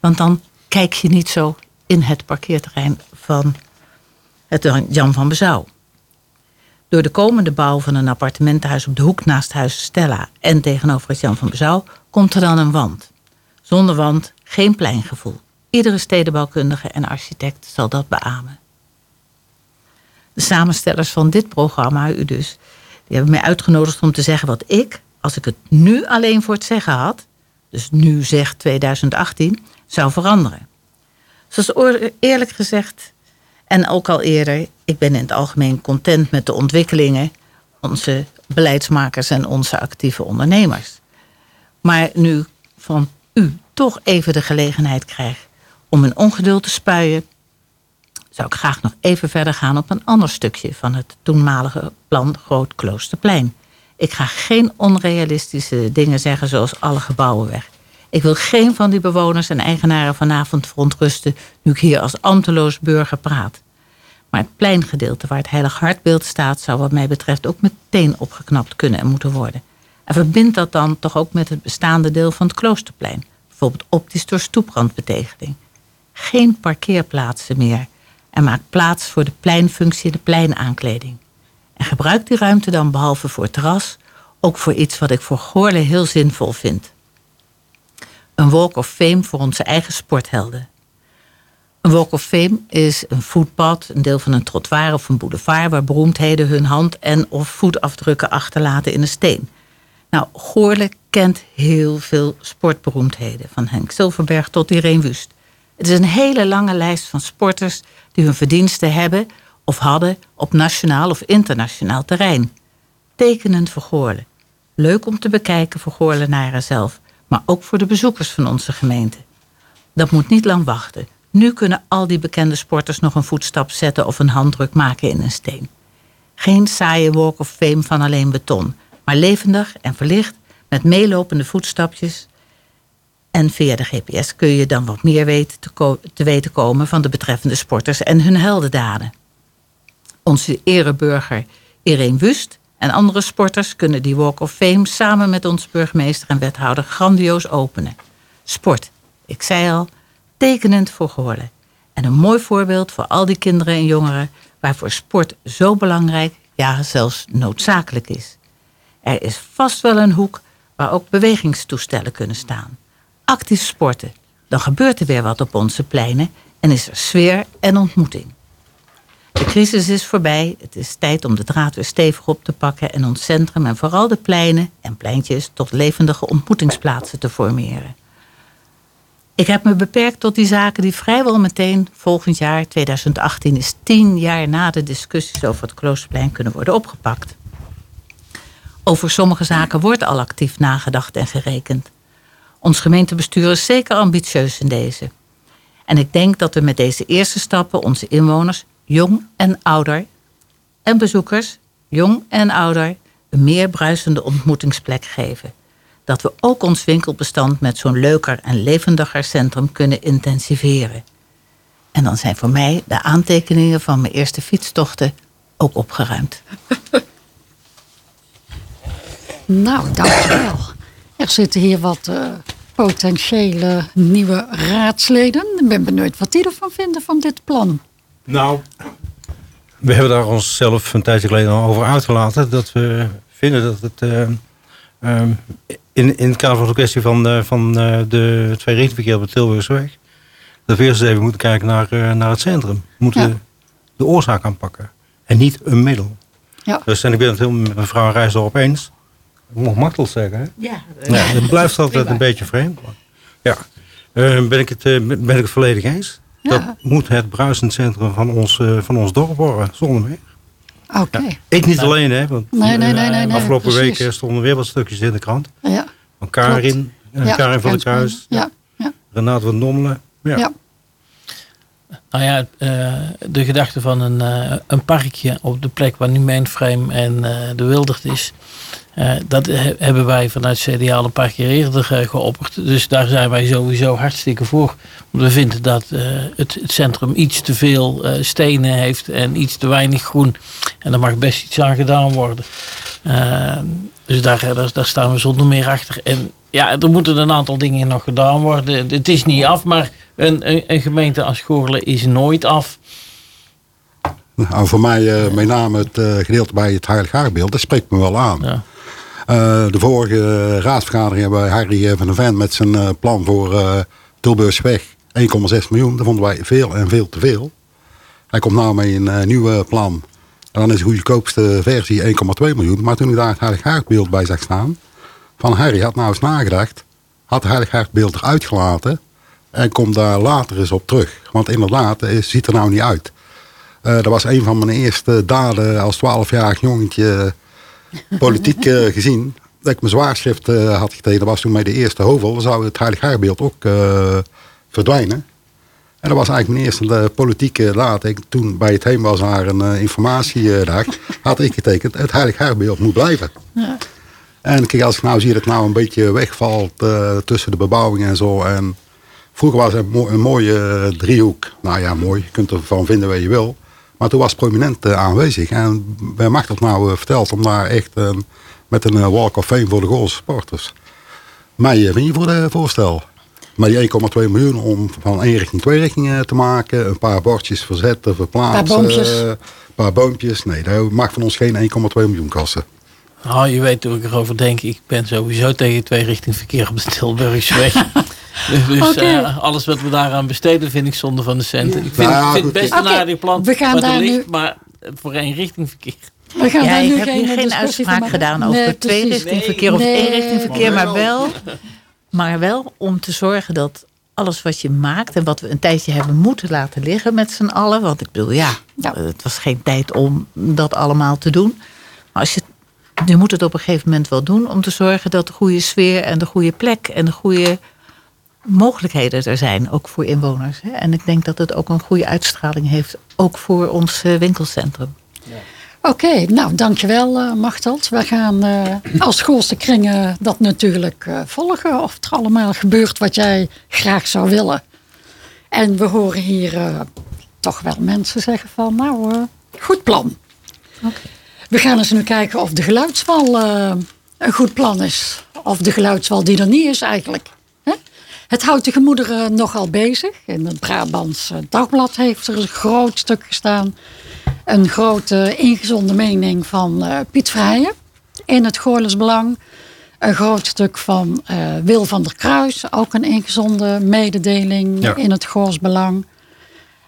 Want dan kijk je niet zo in het parkeerterrein van het Jan van Bezouw. Door de komende bouw van een appartementenhuis op de hoek naast huis Stella en tegenover het Jan van Bezouw komt er dan een wand. Zonder wand geen pleingevoel. Iedere stedenbouwkundige en architect zal dat beamen. De samenstellers van dit programma, u dus, die hebben mij uitgenodigd om te zeggen wat ik, als ik het nu alleen voor het zeggen had, dus nu zegt 2018, zou veranderen. Zoals eerlijk gezegd, en ook al eerder, ik ben in het algemeen content met de ontwikkelingen, onze beleidsmakers en onze actieve ondernemers. Maar nu van u toch even de gelegenheid krijg om een ongeduld te spuien, zou ik graag nog even verder gaan op een ander stukje van het toenmalige plan Groot Kloosterplein. Ik ga geen onrealistische dingen zeggen zoals alle gebouwen weg. Ik wil geen van die bewoners en eigenaren vanavond verontrusten nu ik hier als ambteloos burger praat. Maar het pleingedeelte waar het Heilig Hartbeeld staat, zou wat mij betreft ook meteen opgeknapt kunnen en moeten worden. En verbind dat dan toch ook met het bestaande deel van het kloosterplein. Bijvoorbeeld optisch door stoeprandbetegeling. Geen parkeerplaatsen meer. En maak plaats voor de pleinfunctie en de pleinaankleding. En gebruik die ruimte dan behalve voor terras, ook voor iets wat ik voor Goorle heel zinvol vind. Een walk of fame voor onze eigen sporthelden. Een walk of fame is een voetpad, een deel van een trottoir of een boulevard... waar beroemdheden hun hand- en of voetafdrukken achterlaten in een steen. Nou, Goorle kent heel veel sportberoemdheden. Van Henk Silverberg tot Irene Wust. Het is een hele lange lijst van sporters die hun verdiensten hebben of hadden op nationaal of internationaal terrein. Tekenend voor Goorle. Leuk om te bekijken voor Goorlenaren zelf, maar ook voor de bezoekers van onze gemeente. Dat moet niet lang wachten. Nu kunnen al die bekende sporters nog een voetstap zetten of een handdruk maken in een steen. Geen saaie walk of fame van alleen beton, maar levendig en verlicht met meelopende voetstapjes. En via de GPS kun je dan wat meer weten te, te weten komen van de betreffende sporters en hun heldendaden. Onze ereburger Irene Wust en andere sporters kunnen die Walk of Fame samen met ons burgemeester en wethouder grandioos openen. Sport, ik zei al, tekenend voor Goorlen. En een mooi voorbeeld voor al die kinderen en jongeren waarvoor sport zo belangrijk, ja zelfs noodzakelijk is. Er is vast wel een hoek waar ook bewegingstoestellen kunnen staan. Actief sporten, dan gebeurt er weer wat op onze pleinen en is er sfeer en ontmoeting. De crisis is voorbij, het is tijd om de draad weer stevig op te pakken en ons centrum en vooral de pleinen en pleintjes tot levendige ontmoetingsplaatsen te formeren. Ik heb me beperkt tot die zaken die vrijwel meteen volgend jaar, 2018, is tien jaar na de discussies over het Kloosterplein kunnen worden opgepakt. Over sommige zaken wordt al actief nagedacht en gerekend. Ons gemeentebestuur is zeker ambitieus in deze. En ik denk dat we met deze eerste stappen onze inwoners, jong en ouder, en bezoekers, jong en ouder, een meer bruisende ontmoetingsplek geven dat we ook ons winkelbestand met zo'n leuker en levendiger centrum kunnen intensiveren. En dan zijn voor mij de aantekeningen van mijn eerste fietstochten ook opgeruimd. *laughs* Nou, dankjewel. Er zitten hier wat uh, potentiële nieuwe raadsleden. Ik ben benieuwd wat die ervan vinden van dit plan. Nou, we hebben daar onszelf een tijdje geleden al over uitgelaten. Dat we vinden dat het uh, um, in, in het kader van de kwestie van, uh, van uh, de tweerichtingverkeer op de Tilburgsweg. Dat we eerst even moeten kijken naar, uh, naar het centrum. We moeten ja. de oorzaak aanpakken. En niet een middel. Ja. Dus en ik ben het helemaal met mevrouw Rijsdorp eens. ik mag Machtel zeggen. Hè? Ja, Ja, het blijft *laughs* altijd een beetje vreemd. Ja, Eh, ben, ik het, eh, ben ik het volledig eens. Ja. Dat moet het bruisendcentrum van ons, eh, van ons dorp worden, zonder meer. Oké. Ik niet alleen, hè. Want Nee, nee, nee, eh, afgelopen week stonden weer wat stukjes in de krant. Ja. Van Karin, eh, Ja, Karin van Rensman. Kruis, Ja. Ja. Renate van Dommelen. Ja. Ja. Nou ja, eh, de gedachte van een, eh, een parkje op de plek waar nu Mainframe en eh, de Wildert is. Eh, dat he- hebben wij vanuit CDA al een paar keer eerder eh, geopperd. Dus daar zijn wij sowieso hartstikke voor. Want we vinden dat eh, het, het centrum iets te veel stenen heeft en iets te weinig groen. En daar mag best iets aan gedaan worden. Eh, dus daar, daar, daar staan we zonder meer achter. En ja, er moeten een aantal dingen nog gedaan worden. Het is niet af, maar een, een, een gemeente als Goorlen is nooit af. Nou, voor mij met name het gedeelte bij het Heilig Haarbeeld, dat spreekt me wel aan. Ja. Eh, de vorige raadsvergadering hebben Harry eh, van der Ven met zijn eh, plan voor eh Tilburgsweg 1,6 miljoen. Dat vonden wij veel en veel te veel. Hij komt nou met een nieuwe plan. En dan is de goedkoopste versie 1,2 miljoen. Maar toen ik daar het Heilig Haarbeeld bij zag staan, van Harry had nou eens nagedacht, had het Heilig Haarbeeld eruit gelaten en komt daar later eens op terug. Want inderdaad, het ziet er nou niet uit. Dat was een van mijn eerste daden als 12-jarig jongetje politiek eh, gezien. Dat ik mijn zwaarschrift eh, had getekend. Dat was toen bij de eerste hovel. Zou het Heilig Haarbeeld ook eh, verdwijnen. En dat was eigenlijk mijn eerste politieke. Ik, toen bij het heen was naar een informatiedag, had ik getekend. Het Heilig Haarbeeld moet blijven. En kijk, als ik nou zie dat het nou een beetje wegvalt tussen de bebouwing en zo. En vroeger was het een, mo- een mooie eh, driehoek. Nou ja, mooi. Je kunt ervan vinden wat je wil. Maar toen was prominent eh, aanwezig. En bij Machtel nou eh, verteld om daar echt eh, met een eh, walk of fame voor de Goolse supporters. Mij ben je voor de voorstel. Maar die 1,2 miljoen om van één richting twee richtingen te maken. Een paar bordjes verzetten, verplaatsen. Paar boompjes. Een paar boompjes. Nee, dat mag van ons geen 1,2 miljoen kosten. Nou, je weet hoe ik erover denk. Ik ben sowieso tegen twee richting verkeer op de Tilburgsweg. *laughs* dus dus, eh, alles wat we daaraan besteden vind ik zonde van de centen. Ik vind, Nou vind het best een aardig plan. we gaan daar ligt, nu- Maar voor één richting verkeer. We gaan Ja, daar ik nu heb geen hier geen uitspraak gedaan over Nee, twee richting verkeer of Nee. één richting verkeer, Maar wel. wel, maar wel om te zorgen dat alles wat je maakt en wat we een tijdje hebben moeten laten liggen met z'n allen, want ik bedoel, ja, Ja. het was geen tijd om dat allemaal te doen. Maar als je, je moet het op een gegeven moment wel doen om te zorgen dat de goede sfeer en de goede plek en de goede mogelijkheden er zijn, ook voor inwoners. hè. En ik denk dat het ook een goede uitstraling heeft, ook voor ons eh, winkelcentrum. Oké, nou dankjewel uh, Machteld. We gaan eh, als schoolse kringen dat natuurlijk eh, volgen. Of er allemaal gebeurt wat jij graag zou willen. En we horen hier eh, toch wel mensen zeggen van nou, eh, goed plan. We gaan eens nu kijken of de geluidswal eh, een goed plan is. Of de geluidswal die er niet is eigenlijk. Het houdt de gemoederen nogal bezig. In het Brabants eh, Dagblad heeft er een groot stuk gestaan een grote ingezonde mening van eh, Piet Vrijen in het Goorles Belang. Een groot stuk van eh, Wil van der Kruis, ook een ingezonde mededeling Ja. in het Goorles Belang.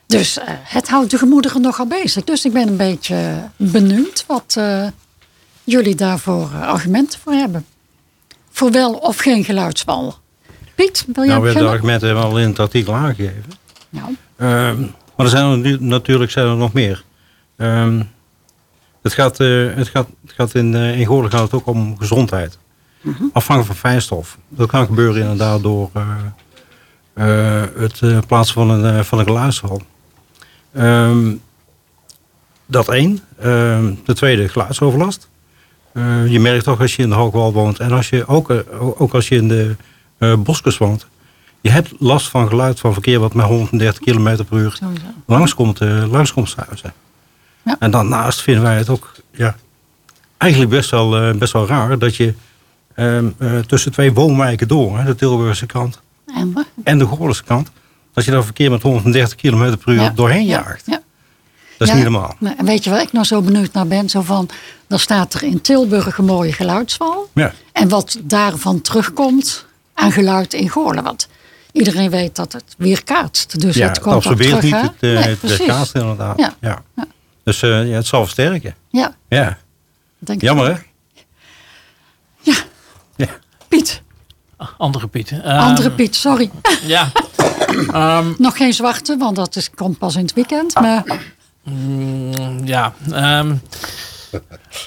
Dus het houdt de gemoederen nogal bezig. Dus ik ben een beetje benieuwd wat jullie daarvoor argumenten voor hebben. Voor wel of geen geluidswal. Piet, wil jij Nou, we hebben de argumenten al in het artikel aangegeven. Nou, Ehm, maar er zijn er nu, natuurlijk zijn er nog meer. Ehm, het, gaat, eh, het, gaat, het gaat in, eh in gaat het ook om gezondheid. Afvangen van fijnstof. Dat kan gebeuren inderdaad door eh, het plaatsen van een, van een geluidswal. Ehm, dat één. De tweede, geluidsoverlast. Je merkt toch als je in de hoogwal woont en als je, ook, ook als je in de uh. Je hebt last van geluid van verkeer wat met 130 km per uur sowieso. langskomt, uh, langskomt. Ja. En daarnaast vinden wij het ook ja, eigenlijk best wel, uh, best wel raar dat je um, uh, tussen twee woonwijken door, hè, de Tilburgse kant En, de Goorlense kant, dat je daar verkeer met 130 km per uur Ja, doorheen ja, jaagt. ja. Dat is niet normaal. nou, en weet je waar ik nou zo benieuwd naar ben? Zo van, dan staat er in Tilburg een mooie geluidswal. Ja. En wat daarvan terugkomt aan geluid in Goorlen. Want iedereen weet dat het weer kaatst. Dus ja, het het komt dan absorbeert terug. niet, hè? het, uh, Nee, het precies. kaast inderdaad. Ja. Ja. Ja. Dus uh, ja, het zal versterken. Ja, Ja, denk jammer hè? ook. Ja, Piet. Andere Piet. Ehm, Andere Piet, sorry. Ja. *laughs* Ehm, Nog geen zwarte, want dat is, komt pas in het weekend. Maar Mm, ja. ehm,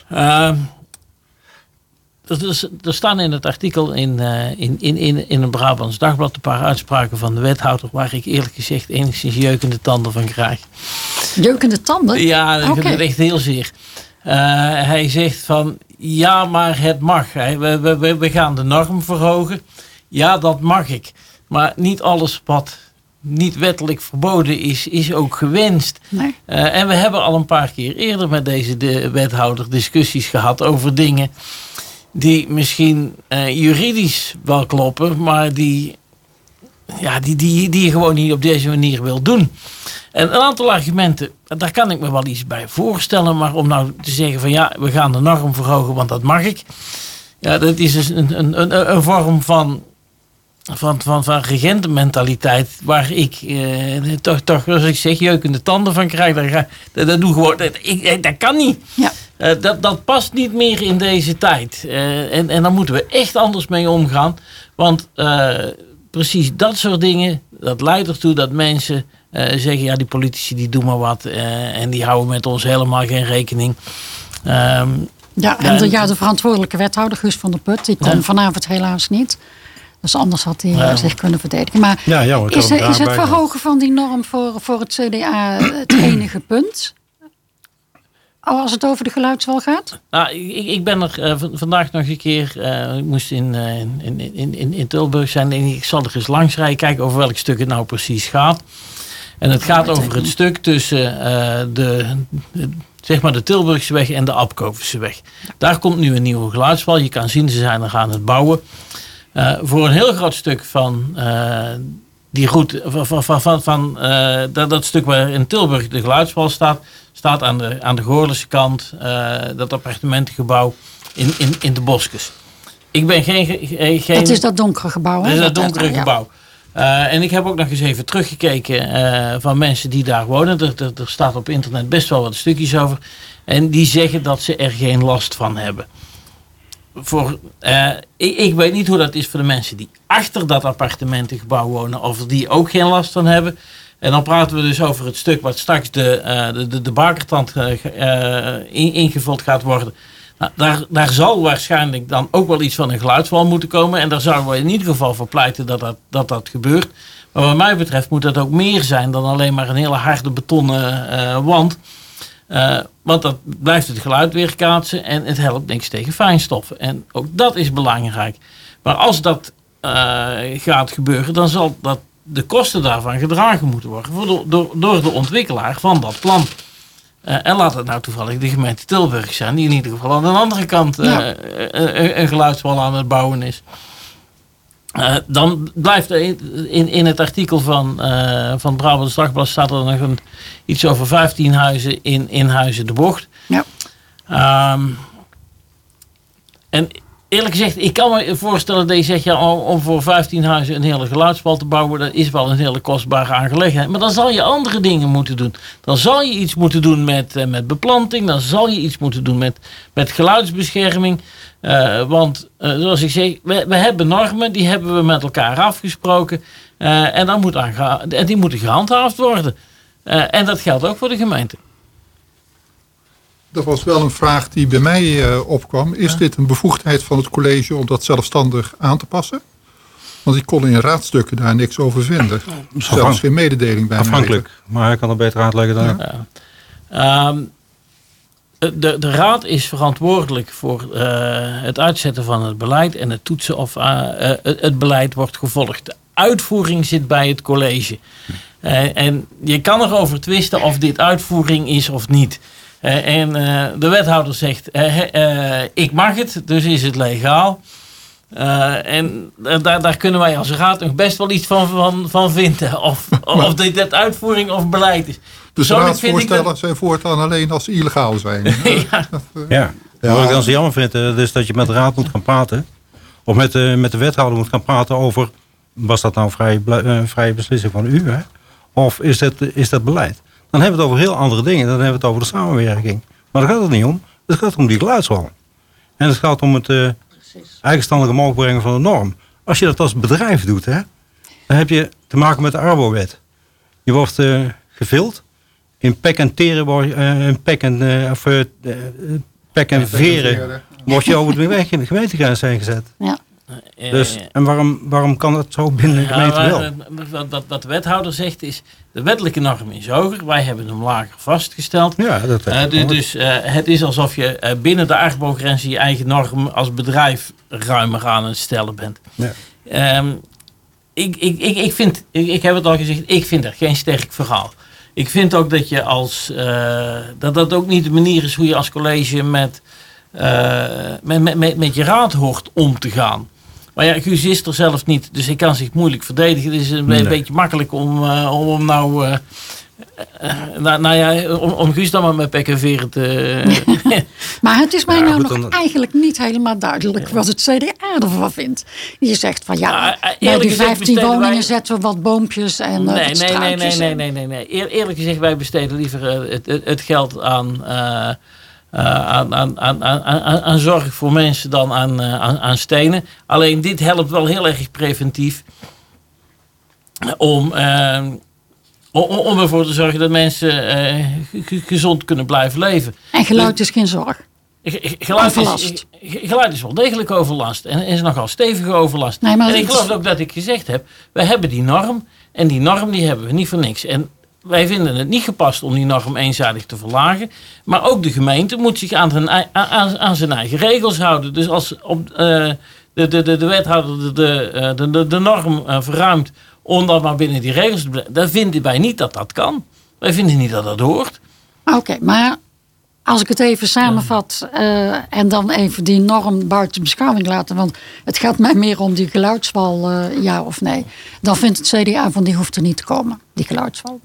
ehm, er, staan in het artikel in, eh, in, in, in, in een Brabants Dagblad een paar uitspraken van de wethouder waar ik eerlijk gezegd enigszins jeukende tanden van krijg. jeukende tanden. Ja, Oké. het echt heel zeer. Eh, hij zegt van ja, maar het mag. We, we, we, gaan de norm verhogen. Ja, dat mag ik. Maar niet alles wat niet wettelijk verboden is, is ook gewenst. Nee. Eh, en we hebben al een paar keer eerder met deze de wethouder discussies gehad over dingen die misschien eh, juridisch wel kloppen, maar die, ja, die, die, die je gewoon niet op deze manier wil doen. En een aantal argumenten, daar kan ik me wel iets bij voorstellen, maar om nou te zeggen van ja, we gaan de norm verhogen, want dat mag ik. Ja, dat is dus een, een, een, een vorm van van, van, van regentenmentaliteit. Waar ik eh, toch, toch, als ik zeg, jeukende tanden van krijg. Ga, dat, dat doe gewoon. Dat, ik, dat kan niet. Ja. Eh, dat, dat past niet meer in deze tijd. Eh, en, en daar moeten we echt anders mee omgaan. Want eh, precies dat soort dingen, dat leidt ertoe dat mensen eh, zeggen, ja, die politici die doen maar wat. eh, en die houden met ons helemaal geen rekening. Ehm, Ja, en de, ja, de verantwoordelijke wethouder, Guus van der Put, die kon vanavond helaas niet. Dus anders had hij eh, Ja. zich kunnen verdedigen. Maar Ja, ja, ik is, het verhogen van die norm voor, voor het CDA het *clears throat* enige punt? Oh, als het over de geluidswal gaat? Nou, ik, ik ben er eh, vandaag nog een keer. eh, ik moest in, in, in, in, in Tilburg zijn. En ik zal er eens langs rijden. Kijken over welk stuk het nou precies gaat. En het gaat over het stuk tussen de, de- zeg maar de Tilburgse weg en de Apkoverse weg. Daar komt nu een nieuwe geluidswal. Je kan zien, ze zijn er aan het bouwen. Eh, voor een heel groot stuk van eh, die route, van, van, van, van, van, eh, dat, dat stuk waar in Tilburg de geluidswal staat, staat aan de, aan de Goorlense kant eh, dat appartementengebouw in, in, in de Boskes. Ik ben geen... ge- geen Dat is dat donkere gebouw, hè? dat is dat donkere ja. gebouw. Eh, en ik heb ook nog eens even teruggekeken eh, van mensen die daar wonen. Er, er, er staat op internet best wel wat stukjes over. En die zeggen dat ze er geen last van hebben. Voor, eh, ik, ik weet niet hoe dat is voor de mensen die achter dat appartementengebouw wonen. Of die ook geen last van hebben. En dan praten we dus over het stuk wat straks de, eh, de, de, bakertand eh, ge- in- ingevuld gaat worden. Nou, daar, daar zal waarschijnlijk dan ook wel iets van een geluidswal moeten komen. En daar zouden we in ieder geval voor pleiten dat dat, dat, dat gebeurt. Maar wat mij betreft moet dat ook meer zijn dan alleen maar een hele harde betonnen wand. Eh, want dat blijft het geluid weerkaatsen en het helpt niks tegen fijnstoffen. En ook dat is belangrijk. Maar als dat eh, gaat gebeuren, dan zal dat de kosten daarvan gedragen moeten worden voor door, door de ontwikkelaar van dat plan. Eh, en laat het nou toevallig de gemeente Tilburg zijn, die in ieder geval aan de andere kant Ja. een, een- een geluidswal aan het bouwen is. Eh, dan blijft er in, in, in het artikel van, eh van het Brabants Dagblad staat er nog een, iets over 15 huizen in, in Huizen de Bocht. Ja. Ehm, en eerlijk gezegd, ik kan me voorstellen dat je zegt, ja, om, om voor 15 huizen een hele geluidspal te bouwen, dat is wel een hele kostbare aangelegenheid. Maar dan zal je andere dingen moeten doen. Dan zal je iets moeten doen met, eh, met beplanting, dan zal je iets moeten doen met, met geluidsbescherming. Eh, want eh, zoals ik zeg, we, we hebben normen, die hebben we met elkaar afgesproken. Eh, en, dan moet aan geha- en die moeten gehandhaafd worden. Eh, en dat geldt ook voor de gemeente. Dat was wel een vraag die bij mij eh, opkwam. Is dit een bevoegdheid van het college om dat zelfstandig aan te passen? Want ik kon in raadstukken daar niks over vinden. Zelfs geen mededeling bij. Afhankelijk. Maar hij kan het beter uitleggen dan ik. Ehm, de, de raad is verantwoordelijk voor eh, het uitzetten van het beleid en het toetsen of eh, eh, het, het beleid wordt gevolgd. De uitvoering zit bij het college. Eh, en je kan erover twisten of dit uitvoering is of niet. Eh, en eh, de wethouder zegt, eh, eh, ik mag het, dus is het legaal. Eh, en eh, daar, daar kunnen wij als raad nog best wel iets van, van, van vinden. Of, *laughs* of dit uitvoering of beleid is. Dus raadsvoorstellen zijn voortaan alleen als ze illegaal zijn. *laughs* ja. Ja. Wat ik dan zo jammer vind, eh, is dat je met de raad moet gaan praten. Of met, de met de wethouder moet gaan praten over... Was dat nou vrije, ble- eh, vrije beslissing van u? Hè? Of is dat, is dat beleid? Dan hebben we het over heel andere dingen. Dan hebben we het over de samenwerking. Maar daar gaat het niet om. Het gaat om die geluidswal. En het gaat om het, eh, precies. eigenstandig omhoog brengen van de norm. Als je dat als bedrijf doet, hè, dan heb je te maken met de Arbo-wet. Je wordt eh gevild. In pek en teren, word in pek en, eh, of, pek en veren word je over de weg in de gemeentegrens heen gezet. Ja. Dus, en waarom, waarom kan dat zo binnen de Ja, gemeente maar, wel? wat, wat, wat de wethouder zegt is, de wettelijke norm is hoger. Wij hebben hem lager vastgesteld. Ja, dat weet Eh, ik du- wel. dus eh, het is alsof je eh, binnen de arbogrenzen je eigen norm als bedrijf ruimer aan het stellen bent. Ja. Ehm, ik, ik, ik, ik, vind, ik, ik heb het al gezegd, ik vind er geen sterk verhaal. Ik vind ook dat je als eh, dat dat ook niet de manier is hoe je als college met, eh, met, met, met, met je raad hoort om te gaan. Maar ja, Guus is er zelf niet, dus hij kan zich moeilijk verdedigen. Het is een Nee. beetje makkelijk om, eh, om, om nou. Eh, nou, nou ja, om, om Guus dan maar met pek en veren te. *laughs* Maar het is mij Ja, nou goed, nog dan- eigenlijk niet helemaal duidelijk wat het CDA ervan vindt. Je zegt van ja, Nou, eh, bij eerlijk die gezegd 15 besteden woningen wij- zetten we wat boompjes en eh, nee, wat nee, nee, nee, struikjes nee, nee, nee, nee. Eer- eerlijk gezegd, wij besteden liever het, het, het geld aan, aan, aan, aan, aan, aan, aan zorg voor mensen dan aan, aan, aan stenen. Alleen dit helpt wel heel erg preventief om, eh, om, ervoor te zorgen dat mensen eh, ge- gezond kunnen blijven leven. En geluid is geen zorg. Ge- ge- Geluid is, Overlast. ge- geluid is wel degelijk overlast. En is nogal stevige overlast. Nee, maar en ik geloof ook dat ik gezegd heb. Wij hebben die norm. En die norm die hebben we niet voor niks. En wij vinden het niet gepast om die norm eenzijdig te verlagen. Maar ook de gemeente moet zich aan zijn, aan, aan zijn eigen regels houden. Dus als op, eh, de, de, de, de wethouder de, de, eh, de, de, norm eh, verruimt om dan maar binnen die regels te blijven. Dan vinden wij niet dat dat kan. Wij vinden niet dat dat hoort. Oké, maar als ik het even samenvat eh, en dan even die norm buiten beschouwing laten, want het gaat mij meer om die geluidswal, eh, ja of nee. Dan vindt het CDA van die hoeft er niet te komen, die geluidswal.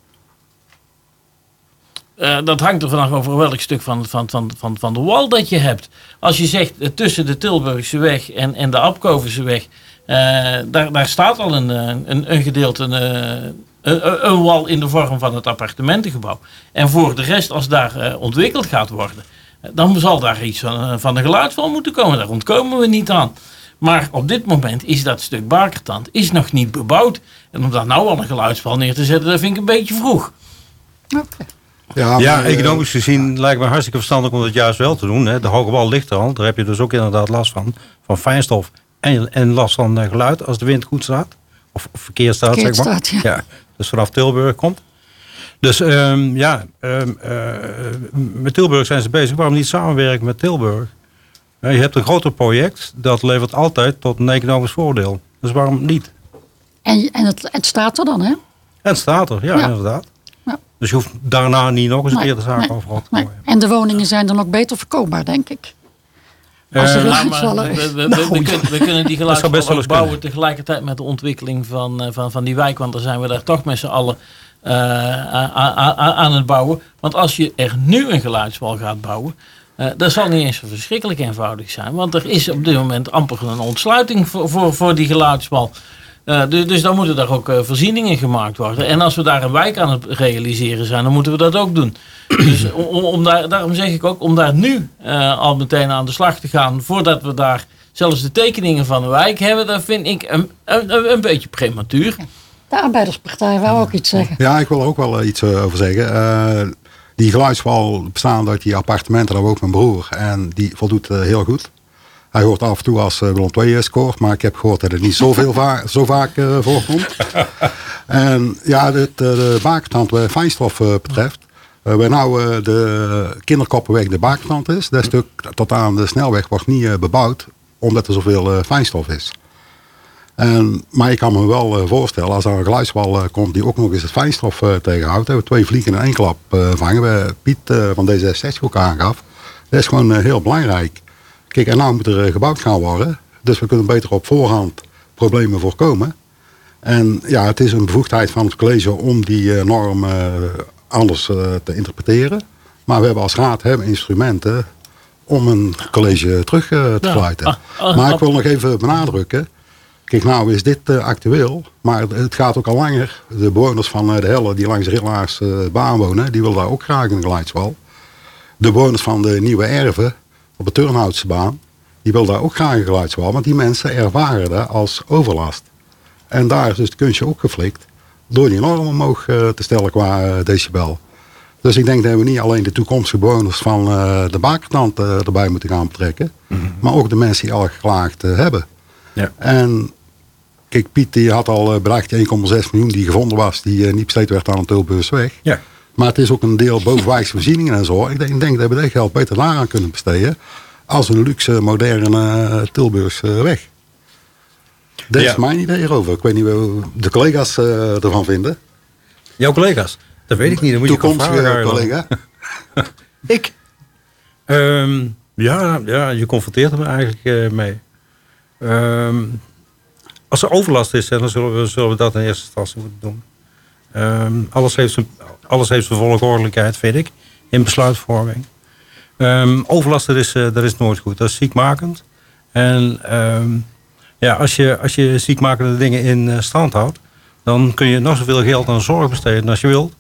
Eh, dat hangt er vanaf over welk stuk van, van, van, van, van de wal dat je hebt. Als je zegt tussen de Tilburgse weg en, en de Apkovense weg, daar, daar staat al een, eh, een, een gedeelte, eh, een, een, een wal in de vorm van het appartementengebouw. En voor de rest, als daar eh, ontwikkeld gaat worden, eh, dan zal daar iets van, eh, van de geluidswal moeten komen. Daar ontkomen we niet aan. Maar op dit moment is dat stuk Bakertand is nog niet bebouwd. En om daar nou al een geluidswal neer te zetten, dat vind ik een beetje vroeg. Oké. Ja, Ja, maar, eh, economisch gezien lijkt me hartstikke verstandig om dat juist wel te doen. Hè. De hoge wal ligt er al. Daar heb je dus ook inderdaad last van. Van fijnstof en, en last van eh, geluid als de wind goed staat. Of, of verkeerd staat, zeg maar. staat, ja. Dus vanaf Tilburg komt. Dus ehm, ja, ehm, eh, met Tilburg zijn ze bezig. Waarom niet samenwerken met Tilburg? Je hebt een groter project. Dat levert altijd tot een economisch voordeel. Dus waarom niet? En, en het, het staat er dan, hè? En het staat er, ja, Ja. inderdaad. Ja. Dus je hoeft daarna niet nog eens een Nee, keer de zaak nee, overal te nee. gooien. En de woningen zijn dan ook beter verkoopbaar, denk ik. Als Eh, maar we, we, we, Nou, we kunnen, we kunnen die *laughs* eens bouwen kunnen. tegelijkertijd met de ontwikkeling van, eh, van, van die wijk. Want dan zijn we daar toch met z'n allen eh, aan het bouwen. Want als je er nu een geluidswal gaat bouwen, eh, dat zal niet eens zo verschrikkelijk eenvoudig zijn. Want er is op dit moment amper een ontsluiting voor, voor, voor die geluidswal. Eh, dus, dus dan moeten daar ook eh, voorzieningen gemaakt worden. En als we daar een wijk aan het realiseren zijn, dan moeten we dat ook doen. *clears throat* Dus om, om- om daar, daarom zeg ik ook, om daar nu eh, al meteen aan de slag te gaan, voordat we daar zelfs de tekeningen van een wijk hebben, dat vind ik een, een, een beetje prematuur. De arbeiderspartij wou ook iets zeggen. Ja, ik wil er ook wel iets over zeggen. Eh, die geluidswal bestaat uit die appartementen, daar woont mijn broer. En die voldoet heel goed. Hij hoort af en toe als uh, Willem II scoort, maar ik heb gehoord dat het niet zoveel va *laughs* zo vaak eh, voorkomt. *laughs* en ja, het, eh, de bakertand waar fijnstof eh, betreft. eh, waar nou eh, de kinderkoppenweg de bakertand is, dat stuk tot aan de snelweg wordt niet eh, bebouwd, omdat er zoveel eh, fijnstof is. En, maar ik kan me wel eh, voorstellen, als er een geluidswal eh, komt die ook nog eens het fijnstof eh, tegenhoudt. Hebben we twee vliegen in één klap eh, vangen. We Piet eh, van D66 ook aangaf. Dat is gewoon eh, heel belangrijk. Kijk, en nou moet er eh, gebouwd gaan worden. Dus we kunnen beter op voorhand problemen voorkomen. En ja, het is een bevoegdheid van het college om die eh, norm eh, anders te interpreteren. Maar we hebben als raad hebben instrumenten om een college terug te Ja. fluiten. Ah, ah, maar ik ah. wil nog even benadrukken. Kijk, nou is dit actueel, maar het, gaat ook al langer. De bewoners van de Helle die langs Rillaars baan wonen, die willen daar ook graag een geluidswal. De bewoners van de Nieuwe Erven op de Turnhoutse baan, die wil daar ook graag een geluidswal. Maar die mensen ervaren dat als overlast. En daar is dus het kunstje ook geflikt. Door die norm omhoog eh, te stellen qua eh, decibel. Dus ik denk dat we niet alleen de toekomstige bewoners van eh, de bakerkant erbij moeten gaan betrekken. Maar ook de mensen die al geklaagd hebben. Ja. En kijk, Piet die had al bereikt 1,6 miljoen die gevonden was. Die niet besteed werd aan een Tilburgsweg. Ja. Maar het is ook een deel bovenwijkse voorzieningen en zo. Ik denk, ik denk dat we dat geld beter daaraan kunnen besteden. Als een luxe, moderne eh, Tilburgse weg. Dat is mijn idee erover. Ik weet niet hoe de collega's eh, ervan vinden. Jouw collega's? Dat weet ik niet. Dan moet je Toekomstige vragen, collega. *laughs* Ik? Ehm, ja, ja, je confronteert er eigenlijk eh, mee. Ehm, als er overlast is, dan zullen we, zullen we dat in eerste instantie moeten doen. Ehm, alles, heeft zijn, alles heeft zijn volgordelijkheid, vind ik, in besluitvorming. Ehm, overlast, dat is, eh, dat is nooit goed. Dat is ziekmakend. En ehm, ja, als je, als je ziekmakende dingen in eh, stand houdt, dan kun je nog zoveel geld aan zorg besteden als je wilt.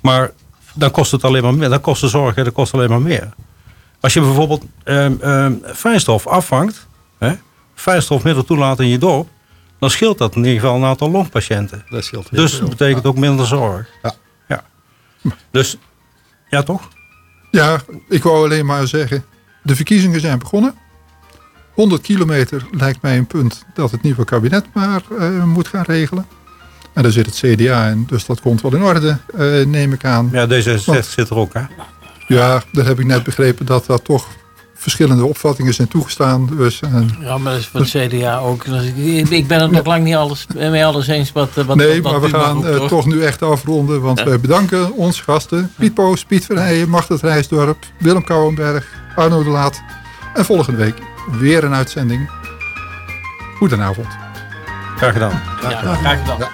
Maar dan kost het alleen maar meer. Dan kost de zorg dat kost alleen maar meer. Als je bijvoorbeeld ehm, fijnstof afvangt, hè, fijnstof middel toelaat in je dorp, dan scheelt dat in ieder geval een aantal longpatiënten. Dat scheelt heel Dus dat betekent ook minder zorg. Ja. ja. Dus, ja toch? Ja, ik wou alleen maar zeggen, de verkiezingen zijn begonnen. 100 kilometer lijkt mij een punt dat het nieuwe kabinet maar eh, moet gaan regelen. En daar zit het CDA in, dus dat komt wel in orde, eh, neem ik aan. Ja, D66 Want- zit er ook, hè? Ja, daar heb ik net begrepen dat dat toch verschillende opvattingen zijn toegestaan. Dus, eh, Ja, maar dat is voor het CDA ook. Dus ik, ik ben het nog lang niet alles, mee alles eens wat, eh, wat nee, wat maar we gaan roept, eh, toch nu echt afronden, want wij bedanken onze gasten. Piet Poos, Piet Verheijen, Machteld Rijsdorp, Willem Kouwenberg, Arno de Laat. En volgende week weer een uitzending. Goedenavond. Graag gedaan. Ja, graag gedaan. Ja.